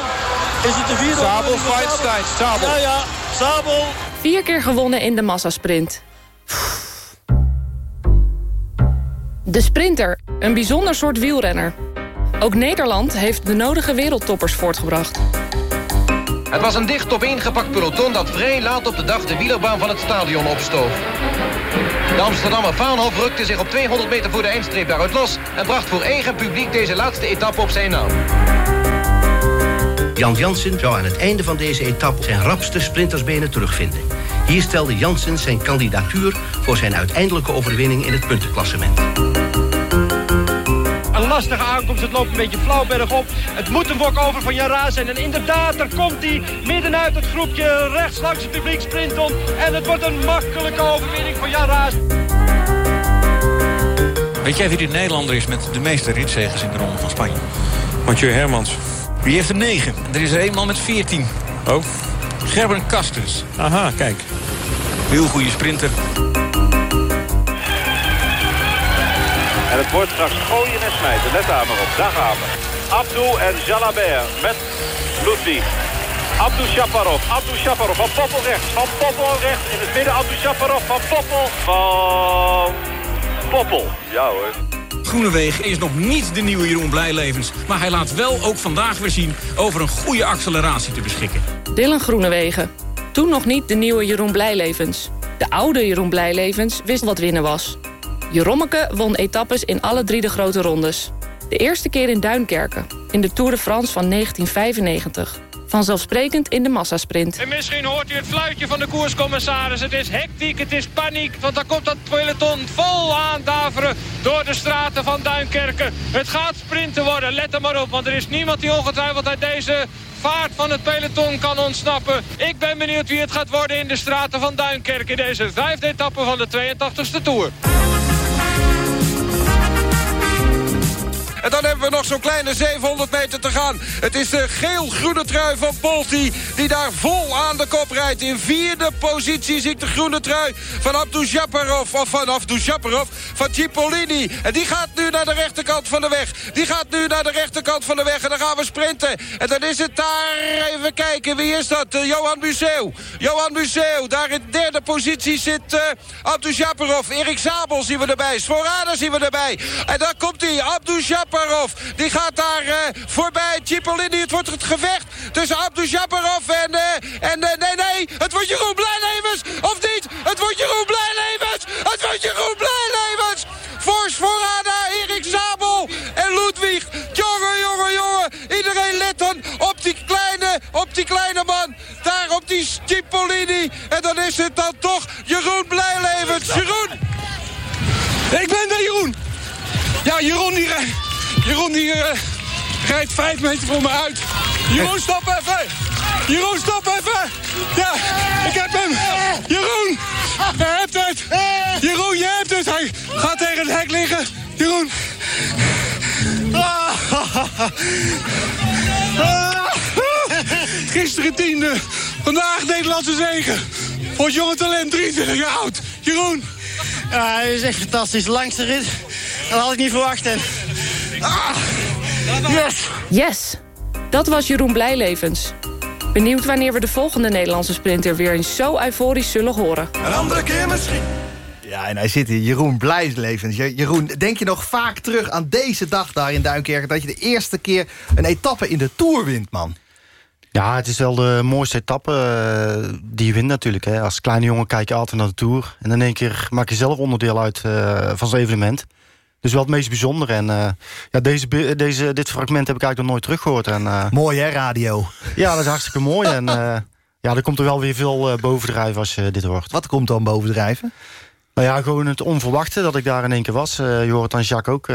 Is het de vierde Zabel, overwinning voor Feinstein. Zabel. Ja, ja. Zabel. Vier keer gewonnen in de massasprint. De sprinter, een bijzonder soort wielrenner. Ook Nederland heeft de nodige wereldtoppers voortgebracht. Het was een dicht opeengepakt peloton dat vrij laat op de dag de wielerbaan van het stadion opstoof. De Amsterdammer Vaanhof rukte zich op 200 meter voor de eindstreep daaruit los... en bracht voor eigen publiek deze laatste etappe op zijn naam. Jan Jansen zou aan het einde van deze etappe zijn rapste sprintersbenen terugvinden. Hier stelde Jansen zijn kandidatuur voor zijn uiteindelijke overwinning in het puntenklassement. Lastige aankomst, het loopt een beetje flauw bergop. Het moet een wok over van Jara zijn. En inderdaad, daar komt hij midden uit het groepje rechts langs het publiek sprinton. En het wordt een makkelijke overwinning van Jara. Weet jij wie de Nederlander is met de meeste ritzegers in de Ronde van Spanje? Mathieu Hermans. Die heeft er negen. Er is er één man met veertien. Oh? Gerben Kastens. Aha, kijk. Heel goede sprinter. En het wordt straks gooien en smijten. Let daar maar op. Daar gaan we. Abdou en Jalabert met Ludwig. Abdou Shaparov. Abdou Shaparov van Poppel rechts. Van Poppel rechts. In het midden Abdou Shaparov van Poppel. Van Poppel. Ja hoor. Groenewegen is nog niet de nieuwe Jeroen Blijlevens. Maar hij laat wel ook vandaag weer zien over een goede acceleratie te beschikken. Dylan Groenewegen. Toen nog niet de nieuwe Jeroen Blijlevens. De oude Jeroen Blijlevens wist wat winnen was. Jerommeke won etappes in alle drie de grote rondes. De eerste keer in Duinkerken, in de Tour de France van 1995. Vanzelfsprekend in de massasprint. En misschien hoort u het fluitje van de koerscommissaris. Het is hectiek, het is paniek. Want dan komt dat peloton vol aandaveren door de straten van Duinkerken. Het gaat sprinten worden, let er maar op. Want er is niemand die ongetwijfeld uit deze vaart van het peloton kan ontsnappen. Ik ben benieuwd wie het gaat worden in de straten van Duinkerken... in deze vijfde etappe van de 82e Tour. En dan hebben we nog zo'n kleine 700 meter te gaan. Het is de geel-groene trui van Polti die daar vol aan de kop rijdt. In vierde positie zie ik de groene trui van Abdou Japarov. Of van Abdou Japarov, van Cipollini. En die gaat nu naar de rechterkant van de weg. Die gaat nu naar de rechterkant van de weg. En dan gaan we sprinten. En dan is het daar, even kijken, wie is dat? Uh, Johan Museeuw. Johan Museeuw. Daar in derde positie zit uh. Erik Zabel zien we erbij. Svorada zien we erbij. En dan komt hij, Abdou Die gaat daar uh, voorbij. Cipollini, het wordt het gevecht tussen Abdou Japarov en... Uh, en uh, nee, nee, het wordt Jeroen Blijlevens. Of niet? Het wordt Jeroen Blijlevens. Het wordt Jeroen Blijlevens. Voor Svorada, Erik Zabel en Ludwig. Jongen, jongen, jongen. Iedereen let dan op die kleine, op die kleine man. Daar op die Cipollini. En dan is het dan toch Jeroen Blijlevens. Jeroen. Ik ben er, Jeroen. Ja, Jeroen die rijdt. Jeroen die uh, rijdt vijf meter voor me uit. Jeroen, stop even! Jeroen, stop even! Ja, ik heb hem! Jeroen! Je hebt het! Jeroen, je hebt het! Hij gaat tegen het hek liggen! Jeroen! Gisteren tiende, vandaag Nederlandse zegen. Voor jonge talent, 23 jaar oud. Jeroen! Ja, is echt fantastisch. Langste rit. Dat had ik niet verwacht. En... Ah, yes! Yes! Dat was Jeroen Blijlevens. Benieuwd wanneer we de volgende Nederlandse sprinter... weer eens zo euforisch zullen horen. Een andere keer misschien. Ja, en hij zit hier, Jeroen Blijslevens. Jeroen, denk je nog vaak terug aan deze dag daar in Duinkerken... dat je de eerste keer een etappe in de Tour wint, man? Ja, het is wel de mooiste etappe uh, die je wint natuurlijk. Hè. Als kleine jongen kijk je altijd naar de Tour. En in één keer maak je zelf onderdeel uit uh, van zo'n evenement. Dus wel het meest bijzondere. En uh, ja, deze, deze, dit fragment heb ik eigenlijk nog nooit teruggehoord. En, mooi hè, radio? Ja, dat is hartstikke mooi. en ja, er komt er wel weer veel bovendrijven als je dit hoort. Wat komt dan bovendrijven? Nou ja, gewoon het onverwachte dat ik daar in één keer was. je hoort aan Jacques ook.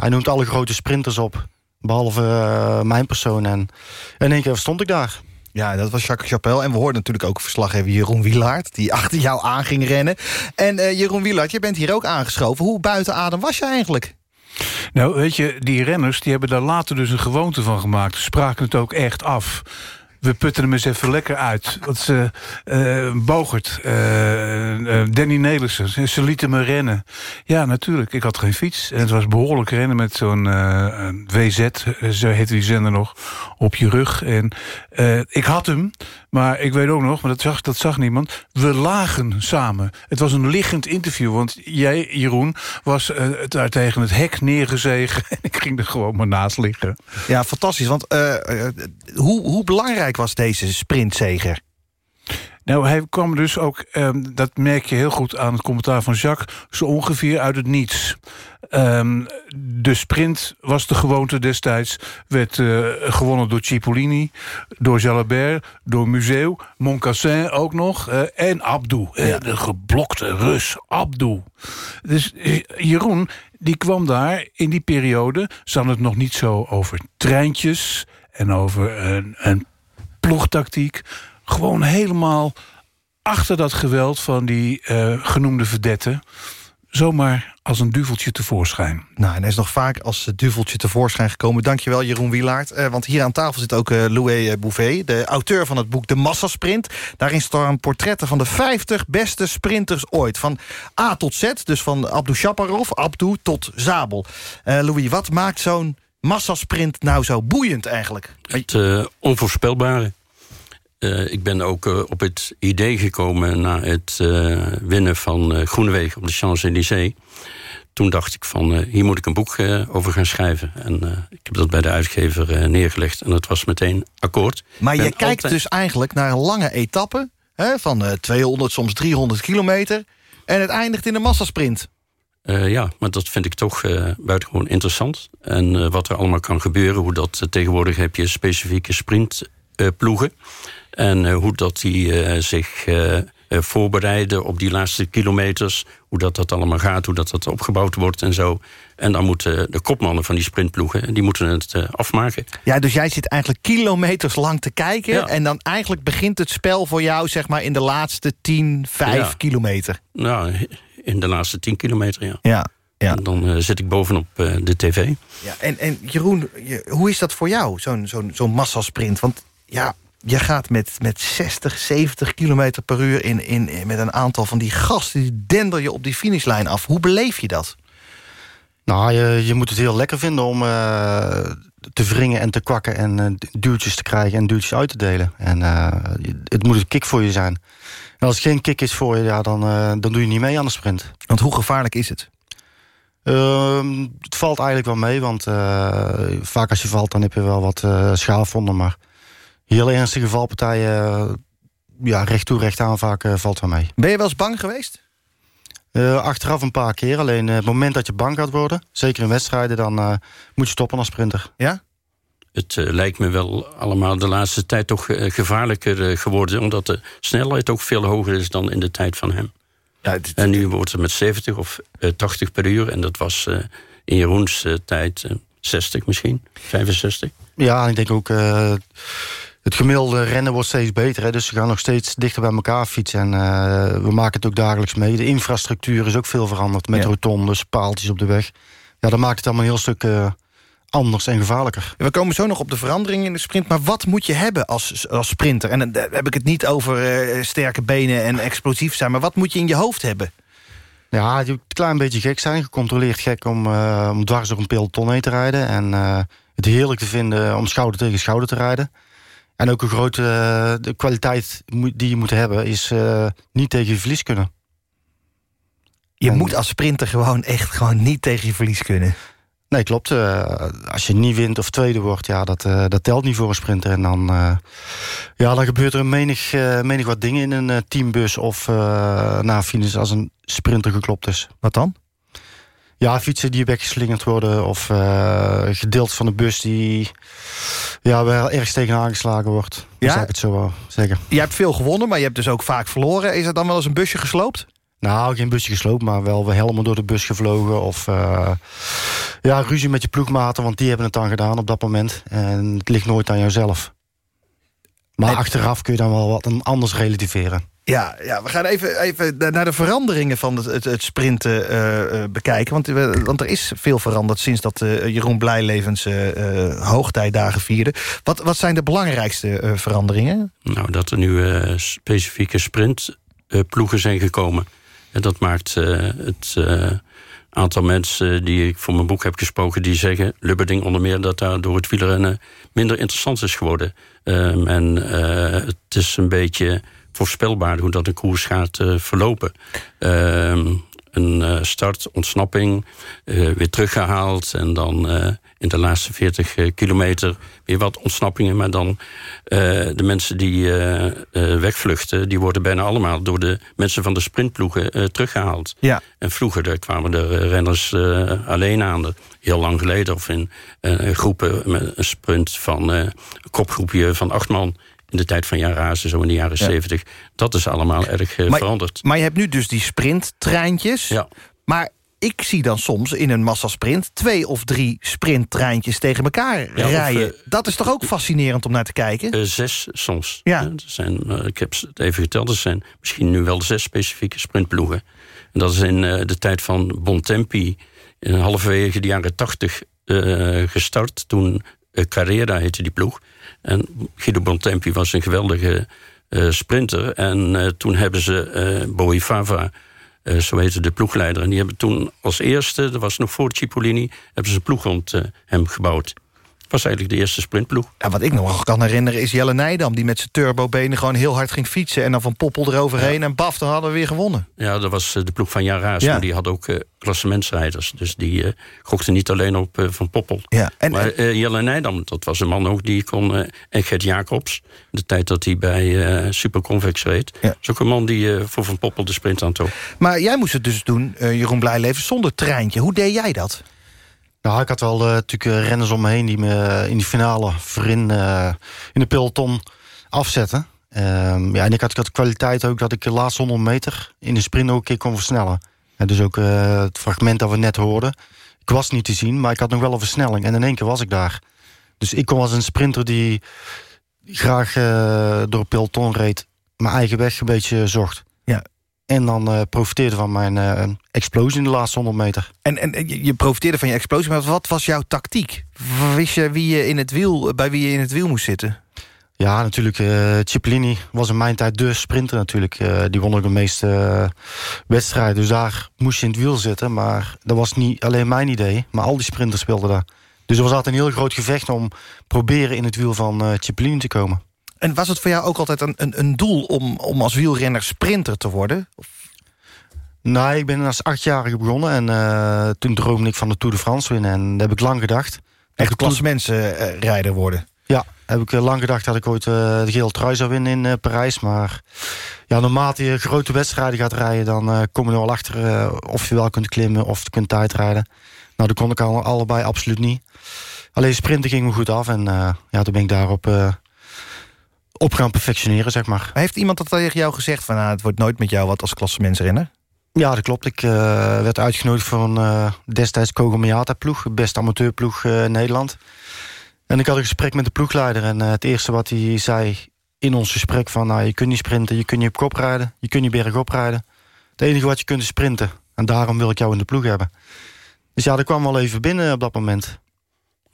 hij noemt alle grote sprinters op. Behalve uh, mijn persoon. En in één keer stond ik daar. Ja, dat was Jacques Chapelle. En we hoorden natuurlijk ook verslaggever Jeroen Wielaert... die achter jou aan ging rennen. En uh, Jeroen Wielaert, je bent hier ook aangeschoven. Hoe buiten adem was je eigenlijk? Nou, weet je, die renners die hebben daar later dus een gewoonte van gemaakt. Ze spraken het ook echt af we putten hem eens even lekker uit. Want ze, uh, Bogert, uh, uh, Danny Nelissen, ze lieten me rennen. Ja, natuurlijk, ik had geen fiets. En het was behoorlijk rennen met zo'n WZ, zo heet die zender nog, op je rug. En ik had hem, maar ik weet ook nog, maar dat zag, dat zag niemand... we lagen samen. Het was een liggend interview, want jij, Jeroen... was daar tegen het hek neergezegen [laughs] en ik ging er gewoon maar naast liggen. Ja, fantastisch, want hoe, hoe belangrijk was deze sprintzeger? Nou, hij kwam dus ook, um, dat merk je heel goed aan het commentaar van Jacques... zo ongeveer uit het niets. Um, de sprint was de gewoonte destijds. Werd uh, gewonnen door Cipollini, door Jalabert, door Museu... Moncassin ook nog, uh, en Abdou. Ja. De geblokte Rus, Abdou. Dus Jeroen, die kwam daar in die periode... hadden het nog niet zo over treintjes en over een, een ploegtactiek. Gewoon helemaal achter dat geweld van die uh, genoemde verdetten. zomaar als een duveltje tevoorschijn. Nou, en hij is nog vaak als duveltje tevoorschijn gekomen. Dankjewel, Jeroen Wielaert. Eh, want hier aan tafel zit ook eh, Louis eh, Bouvet... de auteur van het boek De Massasprint. Daarin staan portretten van de 50 beste sprinters ooit. Van A tot Z, dus van Abdou Shaparov, Abdou tot Zabel. Eh, Louis, wat maakt zo'n massasprint nou zo boeiend eigenlijk? Het eh, onvoorspelbare. Eh, ik ben ook eh, op het idee gekomen na het eh, winnen van Groenewegen op de Champs-Élysées. Toen dacht ik van, hier moet ik een boek over gaan schrijven. En ik heb dat bij de uitgever neergelegd. En dat was meteen akkoord. Maar je kijkt altijd- dus eigenlijk naar een lange etappe... Hè, van eh, 200, soms 300 kilometer... en het eindigt in een massasprint. Ja, maar dat vind ik toch buitengewoon interessant. En wat er allemaal kan gebeuren, hoe dat tegenwoordig heb je specifieke sprintploegen. En eh, hoe dat die eh, zich eh, voorbereiden op die laatste kilometers. Hoe dat, dat allemaal gaat, hoe dat, dat opgebouwd wordt en zo. En dan moeten de kopmannen van die sprintploegen, die moeten het afmaken. Ja, dus jij zit eigenlijk kilometers lang te kijken... Ja. en dan eigenlijk begint het spel voor jou... zeg maar in de laatste 10, 5 Ja. kilometer. Nou, in de laatste 10 kilometer, ja. Ja, ja. En dan zit ik bovenop de tv. Ja, en, en Jeroen, je- hoe is dat voor jou, zo'n zo'n zo'n massasprint? Want ja, je gaat met, met 60, 70 kilometer per uur... In, in, in- met een aantal van die gasten, die dender je op die finishlijn af. Hoe beleef je dat? Nou, je, je moet het heel lekker vinden om eh, te wringen en te kwakken... en eh, duwtjes te krijgen en duwtjes uit te delen. En eh, het moet een kick voor je zijn. En als het geen kick is voor je, ja, dan, dan doe je niet mee aan de sprint. Want hoe gevaarlijk is het? Ehm, het valt eigenlijk wel mee, want vaak als je valt... dan heb je wel wat schaalvonden, maar heel ernstige valpartijen... eh, ja, recht toe, recht aan vaak eh, valt wel mee. Ben je wel eens bang geweest? Eh, achteraf een paar keer. Alleen eh, het moment dat je bang gaat worden, zeker in wedstrijden, dan eh, moet je stoppen als sprinter. Ja? Het eh, lijkt me wel allemaal de laatste tijd toch gevaarlijker geworden... omdat de snelheid ook veel hoger is dan in de tijd van hem. En nu wordt het met 70 of eh, 80 per uur... en dat was eh, in Jeroens tijd eh, 60 misschien, 65. Ja, ik denk ook, eh, het gemiddelde rennen wordt steeds beter. Hè? Dus we gaan nog steeds dichter bij elkaar fietsen. En eh, we maken het ook dagelijks mee. De infrastructuur is ook veel veranderd. Met rotondes, paaltjes op de weg. Ja, dat maakt het allemaal een heel stuk eh, anders en gevaarlijker. We komen zo nog op de veranderingen in de sprint. Maar wat moet je hebben als, als sprinter? En dan heb ik het niet over eh, sterke benen en explosief zijn. Maar wat moet je in je hoofd hebben? Ja, je moet een klein beetje gek zijn. Gecontroleerd gek om, eh, om dwars door een peloton heen te rijden. En eh, het heerlijk te vinden om schouder tegen schouder te rijden. En ook een grote eh, de kwaliteit die je moet hebben... is eh, niet tegen je verlies kunnen. Je moet als sprinter gewoon echt gewoon niet tegen je verlies kunnen. Nee, klopt. Eh, als je niet wint of tweede wordt, ja, dat, dat telt niet voor een sprinter. En dan, ja, dan gebeurt er menig, menig wat dingen in een teambus of na finish als een sprinter geklopt is. Wat dan? Ja, fietsen die weggeslingerd worden of eh gedeelte van de bus die ja, wel ergens tegen aangeslagen wordt. Ja? Zeg ik het zo wel zeggen. Je hebt veel gewonnen, maar je hebt dus ook vaak verloren. Is er dan wel eens een busje gesloopt? Nou, geen busje gesloopt, maar wel helemaal door de bus gevlogen. Of eh, ja, ruzie met je ploegmaten, want die hebben het dan gedaan op dat moment. En het ligt nooit aan jouzelf. Maar achteraf kun je dan wel wat anders relativeren. Ja, ja, we gaan even, even naar de veranderingen van het, het, het sprinten eh, eh, bekijken. Want, we- want er is veel veranderd sinds dat eh, Jeroen Blijlevens eh, eh, hoogtijdagen vierde. Wat, wat zijn de belangrijkste eh, veranderingen? Nou, dat er nu eh, specifieke sprintploegen zijn gekomen. En dat maakt eh, het eh, aantal mensen die ik voor mijn boek heb gesproken... die zeggen, Lubberding onder meer, dat daar door het wielrennen minder interessant is geworden. Ehm, en eh, het is een beetje voorspelbaar hoe dat een koers gaat eh, verlopen. Ehm, een eh, start, ontsnapping, eh, weer teruggehaald... en dan eh, in de laatste 40 eh, kilometer weer wat ontsnappingen... maar dan de mensen die wegvluchten... die worden bijna allemaal door de mensen van de sprintploegen eh, teruggehaald. Ja. En vroeger daar kwamen eh, renners alleen aan. Heel lang geleden. Of in groepen met een sprint van een kopgroepje van acht man... in de tijd van Jan Razen, zo in de jaren Ja. zeventig. Dat is allemaal erg eh, Maar- veranderd. Maar je hebt nu dus die sprinttreintjes. Ja. Maar ik zie dan soms in een massasprint... twee of drie sprinttreintjes tegen elkaar Ja, of, rijden. eh, dat is toch ook fascinerend om naar te kijken? Eh, zes soms. Ja. Zijn, ik heb het even geteld, er zijn misschien nu wel zes specifieke sprintploegen. En dat is in de tijd van Bontempi, in halverwege de jaren tachtig gestart. Toen Carrera heette die ploeg. En Guido Bontempi was een geweldige eh, sprinter. En eh, toen hebben ze eh Boy Fava, zo heette de ploegleider... en die hebben toen als eerste, dat was nog voor Cipollini... hebben ze een ploeg rond hem gebouwd. Was eigenlijk de eerste sprintploeg. Ja, wat ik nog kan herinneren is Jelle Nijdam... die met zijn turbobenen gewoon heel hard ging fietsen... en dan van Poppel eroverheen en baf, dan hadden we weer gewonnen. Ja, dat was eh, de ploeg van Jan Raas. Ja. Maar die had ook eh klassementsrijders. Dus die eh gokten niet alleen op Van Poppel. Ja, en, maar Jelle Nijdam, dat was een man ook die kon... en Gert Jacobs, de tijd dat hij bij Superconvex reed. Ja. Dat is ook een man die voor Van Poppel de sprint aantoog. Maar jij moest het dus doen, Jeroen Blijleven, zonder treintje. Hoe deed jij dat? Ik had wel eh, natuurlijk eh, renners om me heen die me eh, in die finale voorin in de peloton afzetten. Ehm, ja, en ik had, ik de kwaliteit ook dat ik de laatste 100 meter in de sprint ook een keer kon versnellen. En dus ook het fragment dat we net hoorden. Ik was niet te zien, maar ik had nog wel een versnelling. En in één keer was ik daar. Dus ik kon als een sprinter die graag eh, door peloton reed... mijn eigen weg een beetje zocht. En dan eh, profiteerde van mijn eh, explosie in de laatste 100 meter. En, en je- je profiteerde van je explosie, maar wat was jouw tactiek? Wist je wie je in het wiel, bij wie je in het wiel moest zitten? Ja, natuurlijk. eh Cipollini was in mijn tijd de sprinter natuurlijk. Eh, die won ook de meeste eh, wedstrijden. Dus daar moest je in het wiel zitten. Maar dat was niet alleen mijn idee. Maar al die sprinters speelden daar. Dus er was altijd een heel groot gevecht om proberen in het wiel van eh Cipollini te komen. En was het voor jou ook altijd een, een, een doel om, om als wielrenner sprinter te worden? Nee, ik ben als achtjarige begonnen. En eh, toen droomde ik van de Tour de France winnen. En daar heb ik lang gedacht. Echt een klassementsrijder worden? Ja, heb ik eh, lang gedacht dat ik ooit eh, de geel trui zou winnen in eh, Parijs. Maar ja, naarmate je grote wedstrijden gaat rijden... dan eh, kom je er wel achter eh, of je wel kunt klimmen of kunt tijdrijden. Nou, dat kon ik al, allebei absoluut niet. Alleen sprinten ging me goed af. En eh, ja, toen ben ik daarop eh, op gaan perfectioneren, zeg maar. Heeft iemand dat tegen jou gezegd van nou, het wordt nooit met jou wat als klassementsrenner? Ja, dat klopt. Ik eh, werd uitgenodigd voor een eh, destijds Kogomiata ploeg. Beste amateurploeg eh, in Nederland. En ik had een gesprek met de ploegleider. En het eerste wat hij zei in ons gesprek van... Nou, je kunt niet sprinten, je kunt niet op kop rijden. Je kunt niet bergop rijden. Het enige wat je kunt is sprinten. En daarom wil ik jou in de ploeg hebben. Dus ja, dat kwam wel even binnen op dat moment.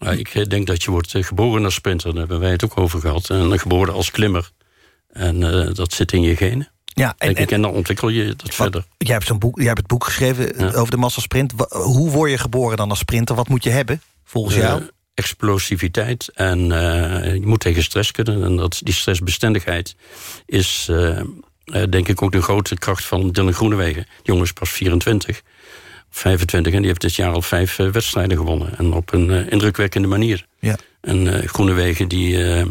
Maar ik eh, denk dat je wordt eh, geboren als sprinter. Daar hebben wij het ook over gehad. En geboren als klimmer. En eh, dat zit in je genen. Ja, en, en, dan ontwikkel je dat verder. Jij hebt, zo'n boek, jij hebt het boek geschreven over de massasprint. Hoe word je geboren dan als sprinter? Wat moet je hebben, volgens jou? explosiviteit en je moet tegen stress kunnen. En dat, die stressbestendigheid is denk ik ook de grote kracht van Dylan Groenewegen. Die jongen is pas 24, 25 en die heeft dit jaar al vijf eh, wedstrijden gewonnen. En op een eh, indrukwekkende manier. Ja. En eh, Groenewegen die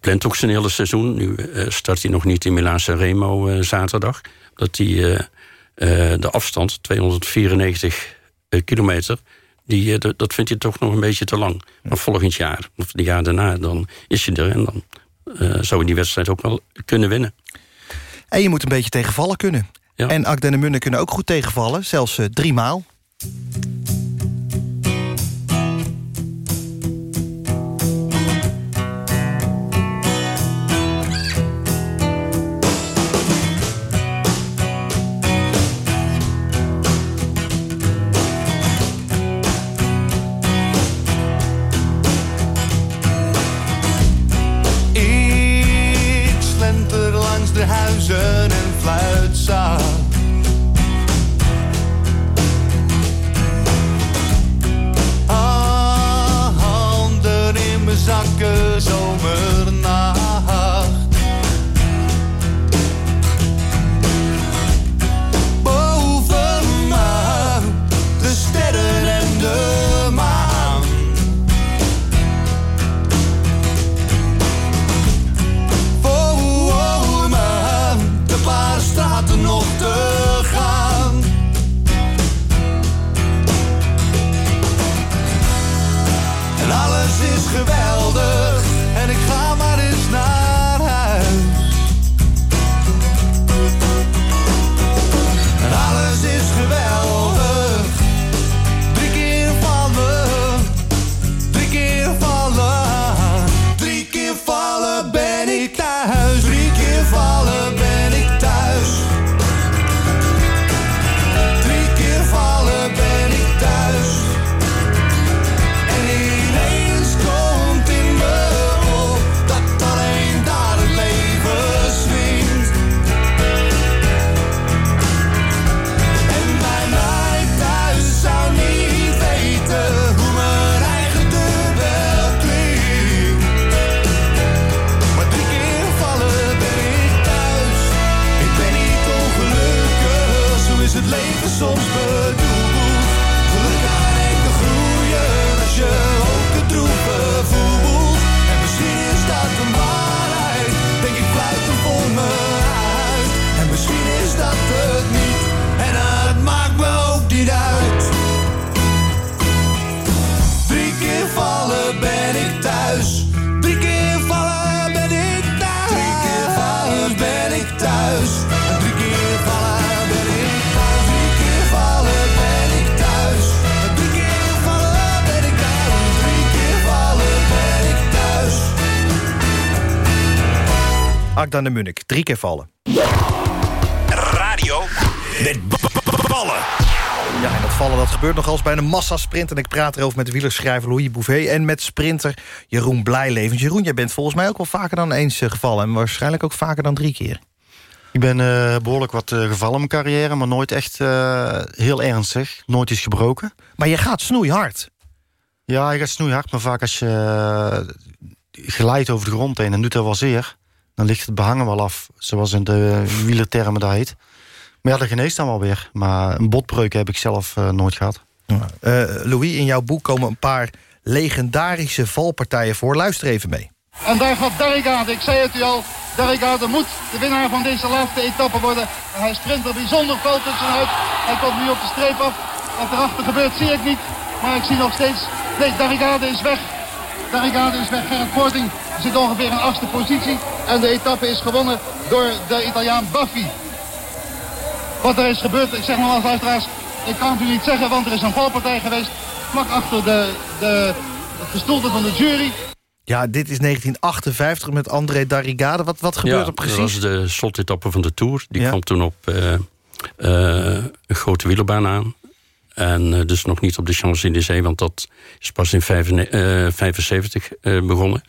plant ook zijn hele seizoen. Nu start hij nog niet in Milaan Remo zaterdag. Dat hij eh, de afstand, 294 eh, kilometer... Die, dat- vindt hij toch nog een beetje te lang. Maar volgend jaar, of het jaar daarna, dan is hij er... en dan zou hij die wedstrijd ook wel kunnen winnen. En je moet een beetje tegenvallen kunnen. En Agden en Munne kunnen ook goed tegenvallen, zelfs eh, drie maal. De Munnik. Drie keer vallen. Radio met ballen. Ja, en dat vallen dat gebeurt nog als bij een massasprint. En ik praat erover met de wielerschrijver Louis Bouvet... en met sprinter Jeroen Blijlevens. Jeroen, jij bent volgens mij ook wel vaker dan eens eh, gevallen... en waarschijnlijk ook vaker dan drie keer. Ik ben uh, behoorlijk wat uh, gevallen in mijn carrière... maar nooit echt uh, heel ernstig. Nooit iets gebroken. Maar je gaat snoeihard. Ja, je gaat snoeihard, maar vaak als je glijdt over de grond heen... en doet dat wel zeer, dan ligt het behangen wel af. Zoals in de wielertermen dat heet. Maar ja, dat geneest dan wel weer. Maar een botbreuk heb ik zelf uh, nooit gehad. Uh, Louis, in jouw boek komen een paar legendarische valpartijen voor. Luister even mee. En daar gaat Derrigade, ik zei het u al. Derrigade moet de winnaar van deze laatste etappe worden. En hij sprint er bijzonder veel tussenuit. Hij komt nu op de streep af. Wat erachter gebeurt zie ik niet. Maar ik zie nog steeds... Nee, Derrigade is weg. Derrigade is weg. Gerrit Korting zit ongeveer in achtste positie. En de etappe is gewonnen door de Italiaan Baffi wat er is gebeurd. Ik zeg maar als luisteraars, ik kan het u niet zeggen, want er is een valpartij geweest. Vlak achter de, de, het gestoelte van de jury. Ja, dit is 1958 met André Darrigade. Wat, wat gebeurt ja, er precies? dat was de slotetappe van de Tour. Die ja. kwam toen op uh, uh, een grote wielerbaan aan. En uh, dus nog niet op de Champs-Élysées, want dat is pas in 1975 begonnen.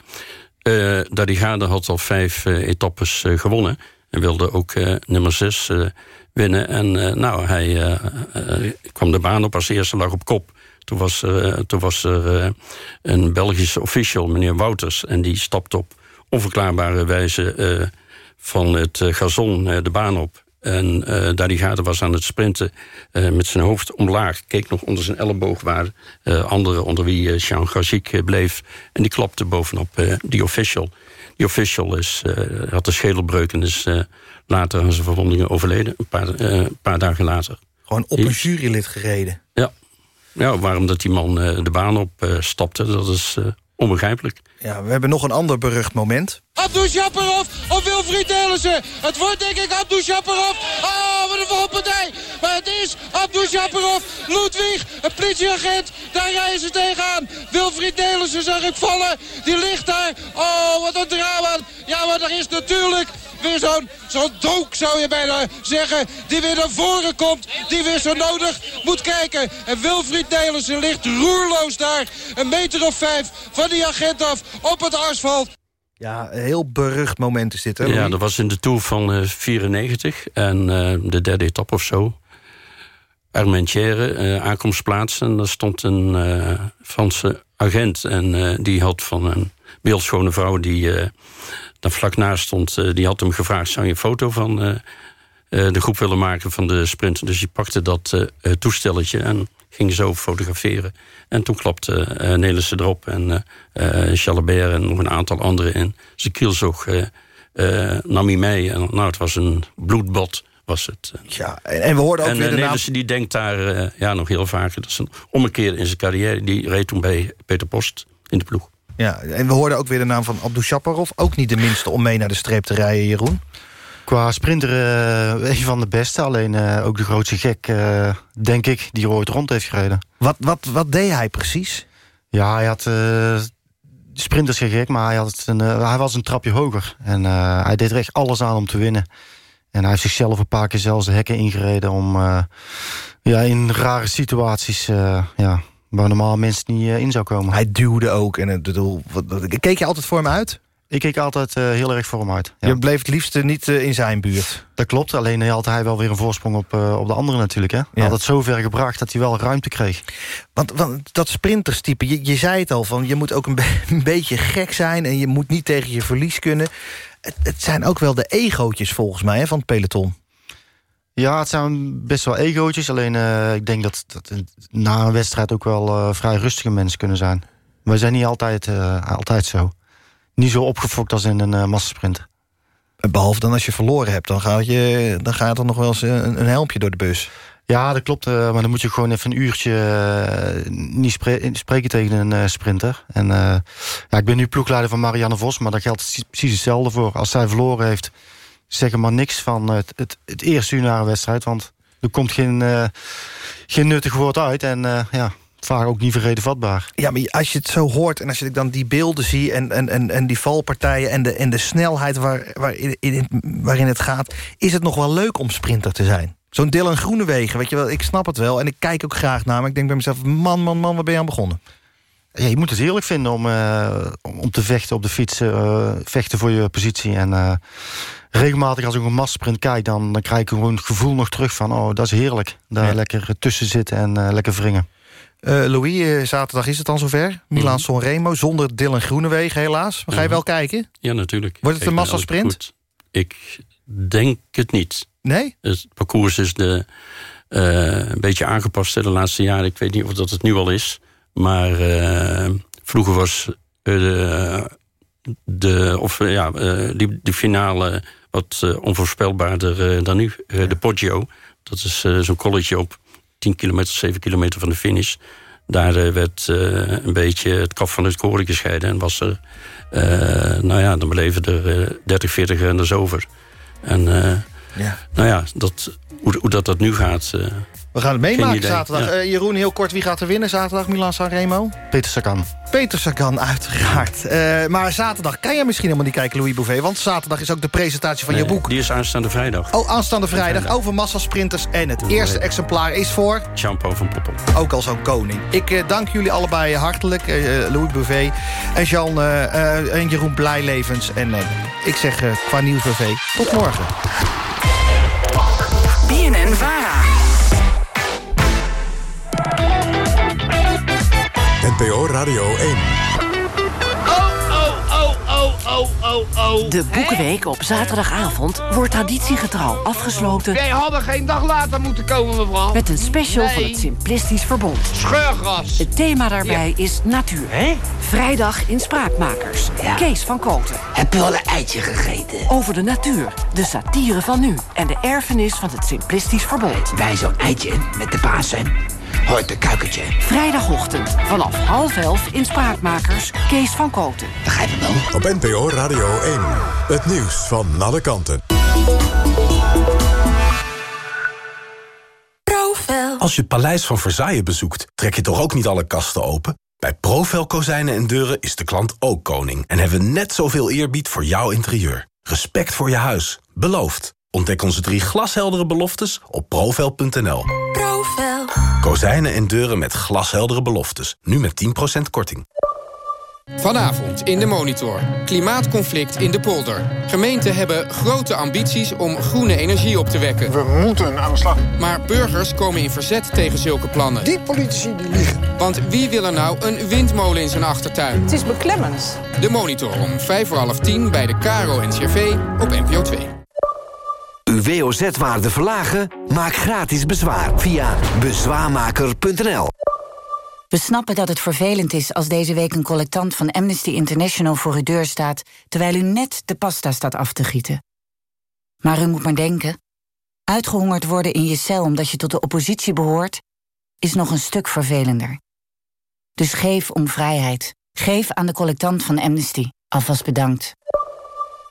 Darrigade had al vijf etappes gewonnen. En wilde ook nummer zes winnen. En uh, nou, hij uh, uh, kwam de baan op als eerste, lag op kop. Toen was toen was er een Belgische official, meneer Wouters... en die stapte op onverklaarbare wijze van het gazon de baan op. En daar die gaten was aan het sprinten met zijn hoofd omlaag... keek nog onder zijn elleboog waar anderen onder wie Jean Gaziek bleef... en die klapte bovenop die official. Die official is, had een schedelbreuk en is later aan zijn verwondingen overleden. Een paar, uh, een paar dagen later. Gewoon op een jurylid gereden? Ja. ja waarom dat die man uh, de baan op uh, stapte, dat is onbegrijpelijk. Ja, we hebben nog een ander berucht moment. Abdou Shaparov of Wilfried Delissen. Het wordt denk ik Abdou Shaparov. Oh, wat een valpartij. Maar het is Abdou Shaparov. Ludwig, een politieagent. Daar rijden ze tegenaan. Wilfried Delissen zag ik vallen. Die ligt daar. Oh, wat een drama. Ja, maar er is natuurlijk weer zo'n zo'n dook, zou je bijna zeggen. Die weer naar voren komt. Die weer zo nodig moet kijken. En Wilfried Nelissen ligt roerloos daar. Een meter of vijf van die agent af op het asfalt. Ja, een heel berucht moment is dit, hè? Ja, dat was in de Tour van uh, 94. En uh, de derde etappe of zo. Armentière, uh, aankomstplaats. En daar stond een Franse agent. En die had van een beeldschone vrouw... die daar vlak naast stond, die had hem gevraagd... zou je een foto van de groep willen maken van de sprint? Dus die pakte dat toestelletje en ging zo fotograferen. En toen klapte uh, Nelissen erop en uh, Chalabert en nog een aantal anderen in. Zijn kielzog uh, nam hij mee. En, nou, het was een bloedbad was het. Ja, en we hoorden ook en, weer de Nelissen naam... die denkt daar ja, nog heel vaak... dat is een ommekeer in zijn carrière. Die reed toen bij Peter Post in de ploeg. Ja, en we hoorden ook weer de naam van Abdou Shaparov. Ook niet de minste om mee naar de streep te rijden, Jeroen. Qua sprinter uh, een van de beste. Alleen uh, ook de grootste gek, uh, denk ik, die er ooit rond heeft gereden. Wat, wat, wat deed hij precies? Ja, hij had... sprinters gek, maar hij, had een, hij was een trapje hoger. En hij deed er echt alles aan om te winnen. En hij heeft zichzelf een paar keer zelfs de hekken ingereden... om ja, in rare situaties... ja, waar normaal mensen niet in zou komen. Hij duwde ook. En het bedoel, wat, keek je altijd voor hem uit? Ik keek altijd uh, heel erg voor hem uit. Ja. Je bleef het liefst niet uh, in zijn buurt. Dat klopt, alleen had hij wel weer een voorsprong op, uh, op de andere natuurlijk. Hè? Hij had het zo ver gebracht dat hij wel ruimte kreeg. Want, want dat sprinterstype, je, je zei het al, van, je moet ook een, be [laughs] een, beetje gek zijn... en je moet niet tegen je verlies kunnen. Het, het zijn ook wel de egootjes volgens mij hè, van het peloton. Ja, het zijn best wel egootjes. Alleen ik denk dat, dat na een wedstrijd ook wel vrij rustige mensen kunnen zijn. We zijn niet altijd, altijd zo niet zo opgefokt als in een uh, massasprint. Behalve dan als je verloren hebt, dan gaat, je, dan gaat er nog wel eens een, een helmpje door de bus. Ja, dat klopt. Maar dan moet je gewoon even een uurtje uh, niet spre spreken tegen een uh, sprinter. En ja, ik ben nu ploegleider van Marianne Vos, maar daar geldt precies hetzelfde voor. Als zij verloren heeft, zeg er maar niks van het, het, het eerste uur na een wedstrijd. Want er komt geen, geen nuttig woord uit. En ja, vaak ook niet verreden vatbaar. Ja, maar als je het zo hoort en als je dan die beelden zie... en, en, en, en die valpartijen en de, en de snelheid waar, waarin, in, waarin het gaat... is het nog wel leuk om sprinter te zijn. Zo'n Dylan Groenewegen, weet je wel, ik snap het wel. En ik kijk ook graag naar, maar ik denk bij mezelf... man, man, man, waar ben je aan begonnen? Ja, je moet het heerlijk vinden om, uh, om te vechten op de fiets. Uh, vechten voor je positie. En uh, regelmatig als ik een massasprint kijk... Dan, dan krijg ik gewoon het gevoel nog terug van... oh, dat is heerlijk. Daar ja. lekker tussen zitten en lekker wringen. Louis, zaterdag is het dan zover. Mm -hmm. Sanremo, zonder Dylan Groenewegen helaas. Maar ga je wel kijken? Ja, natuurlijk. Wordt het een massasprint? Ik denk het niet. Nee? Het parcours is de, een beetje aangepast de laatste jaren. Ik weet niet of dat het nu al is... Maar uh, vroeger was de, de, of, ja, die, die finale wat onvoorspelbaarder dan nu. Ja. De Poggio, dat is zo'n college op 10 kilometer, 7 kilometer van de finish. Daar werd een beetje het kaf van het koren gescheiden. En was er, nou ja, dan beleven er 30, 40 renners over. En ja. nou ja, dat, hoe, hoe dat, dat nu gaat... We gaan het meemaken zaterdag. Ja. Uh, Jeroen, heel kort, wie gaat er winnen zaterdag, Milan Sanremo? Peter Sagan. Peter Sagan, uiteraard. Uh, maar zaterdag kan je misschien helemaal niet kijken, Louis Bouvet... want zaterdag is ook de presentatie van nee, je boek. Die is aanstaande vrijdag. Oh, aanstaande vrijdag, vrijdag. over massasprinters. En het eerste exemplaar is voor... Champo van Poppel. Ook al zo'n koning. Ik uh, dank jullie allebei hartelijk, Louis Bouvet en Jean en Jeroen Blijlevens. En ik zeg qua Nieuws Bouvet, tot morgen. BNN Vara. NPO Radio 1. De Boekenweek op zaterdagavond wordt traditiegetrouw afgesloten... Wij hadden geen dag later moeten komen, mevrouw. Met een special nee. van het Simplistisch Verbond. Scheurgras. Het thema daarbij ja. is natuur. Hè? Vrijdag in Spraakmakers. Ja. Kees van Koten. Heb je wel een eitje gegeten? Over de natuur, de satire van nu... en de erfenis van het Simplistisch Verbond. Bij zo'n eitje met de Pasen hoort een kuikentje. Vrijdagochtend vanaf half elf in Spraakmakers. Kees van Koten. Begrijp je wel? Op NPO Radio 1. Het nieuws van alle kanten. Profel. Als je het paleis van Versailles bezoekt, trek je toch ook niet alle kasten open? Bij Profel Kozijnen en Deuren is de klant ook koning. En hebben we net zoveel eerbied voor jouw interieur. Respect voor je huis. Beloofd. Ontdek onze drie glasheldere beloftes op profel.nl. Kozijnen en deuren met glasheldere beloftes. Nu met 10% korting. Vanavond in de Monitor. Klimaatconflict in de polder. Gemeenten hebben grote ambities om groene energie op te wekken. We moeten aan de slag. Maar burgers komen in verzet tegen zulke plannen. Die politici die liegen. Want wie wil er nou een windmolen in zijn achtertuin? Het is beklemmend. De Monitor om 5 voor half 10 bij de Caro NCRV op NPO 2. Uw WOZ-waarde verlagen? Maak gratis bezwaar via bezwaarmaker.nl. We snappen dat het vervelend is als deze week een collectant van Amnesty International voor uw deur staat... terwijl u net de pasta staat af te gieten. Maar u moet maar denken. Uitgehongerd worden in je cel omdat je tot de oppositie behoort... is nog een stuk vervelender. Dus geef om vrijheid. Geef aan de collectant van Amnesty. Alvast bedankt.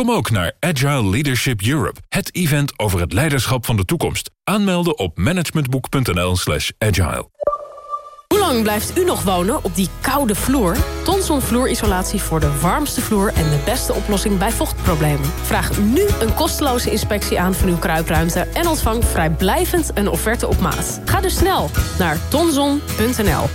Kom ook naar Agile Leadership Europe, het event over het leiderschap van de toekomst. Aanmelden op managementboek.nl slash agile. Hoe lang blijft u nog wonen op die koude vloer? Tonson vloerisolatie voor de warmste vloer en de beste oplossing bij vochtproblemen. Vraag nu een kosteloze inspectie aan van uw kruipruimte... en ontvang vrijblijvend een offerte op maat. Ga dus snel naar tonson.nl.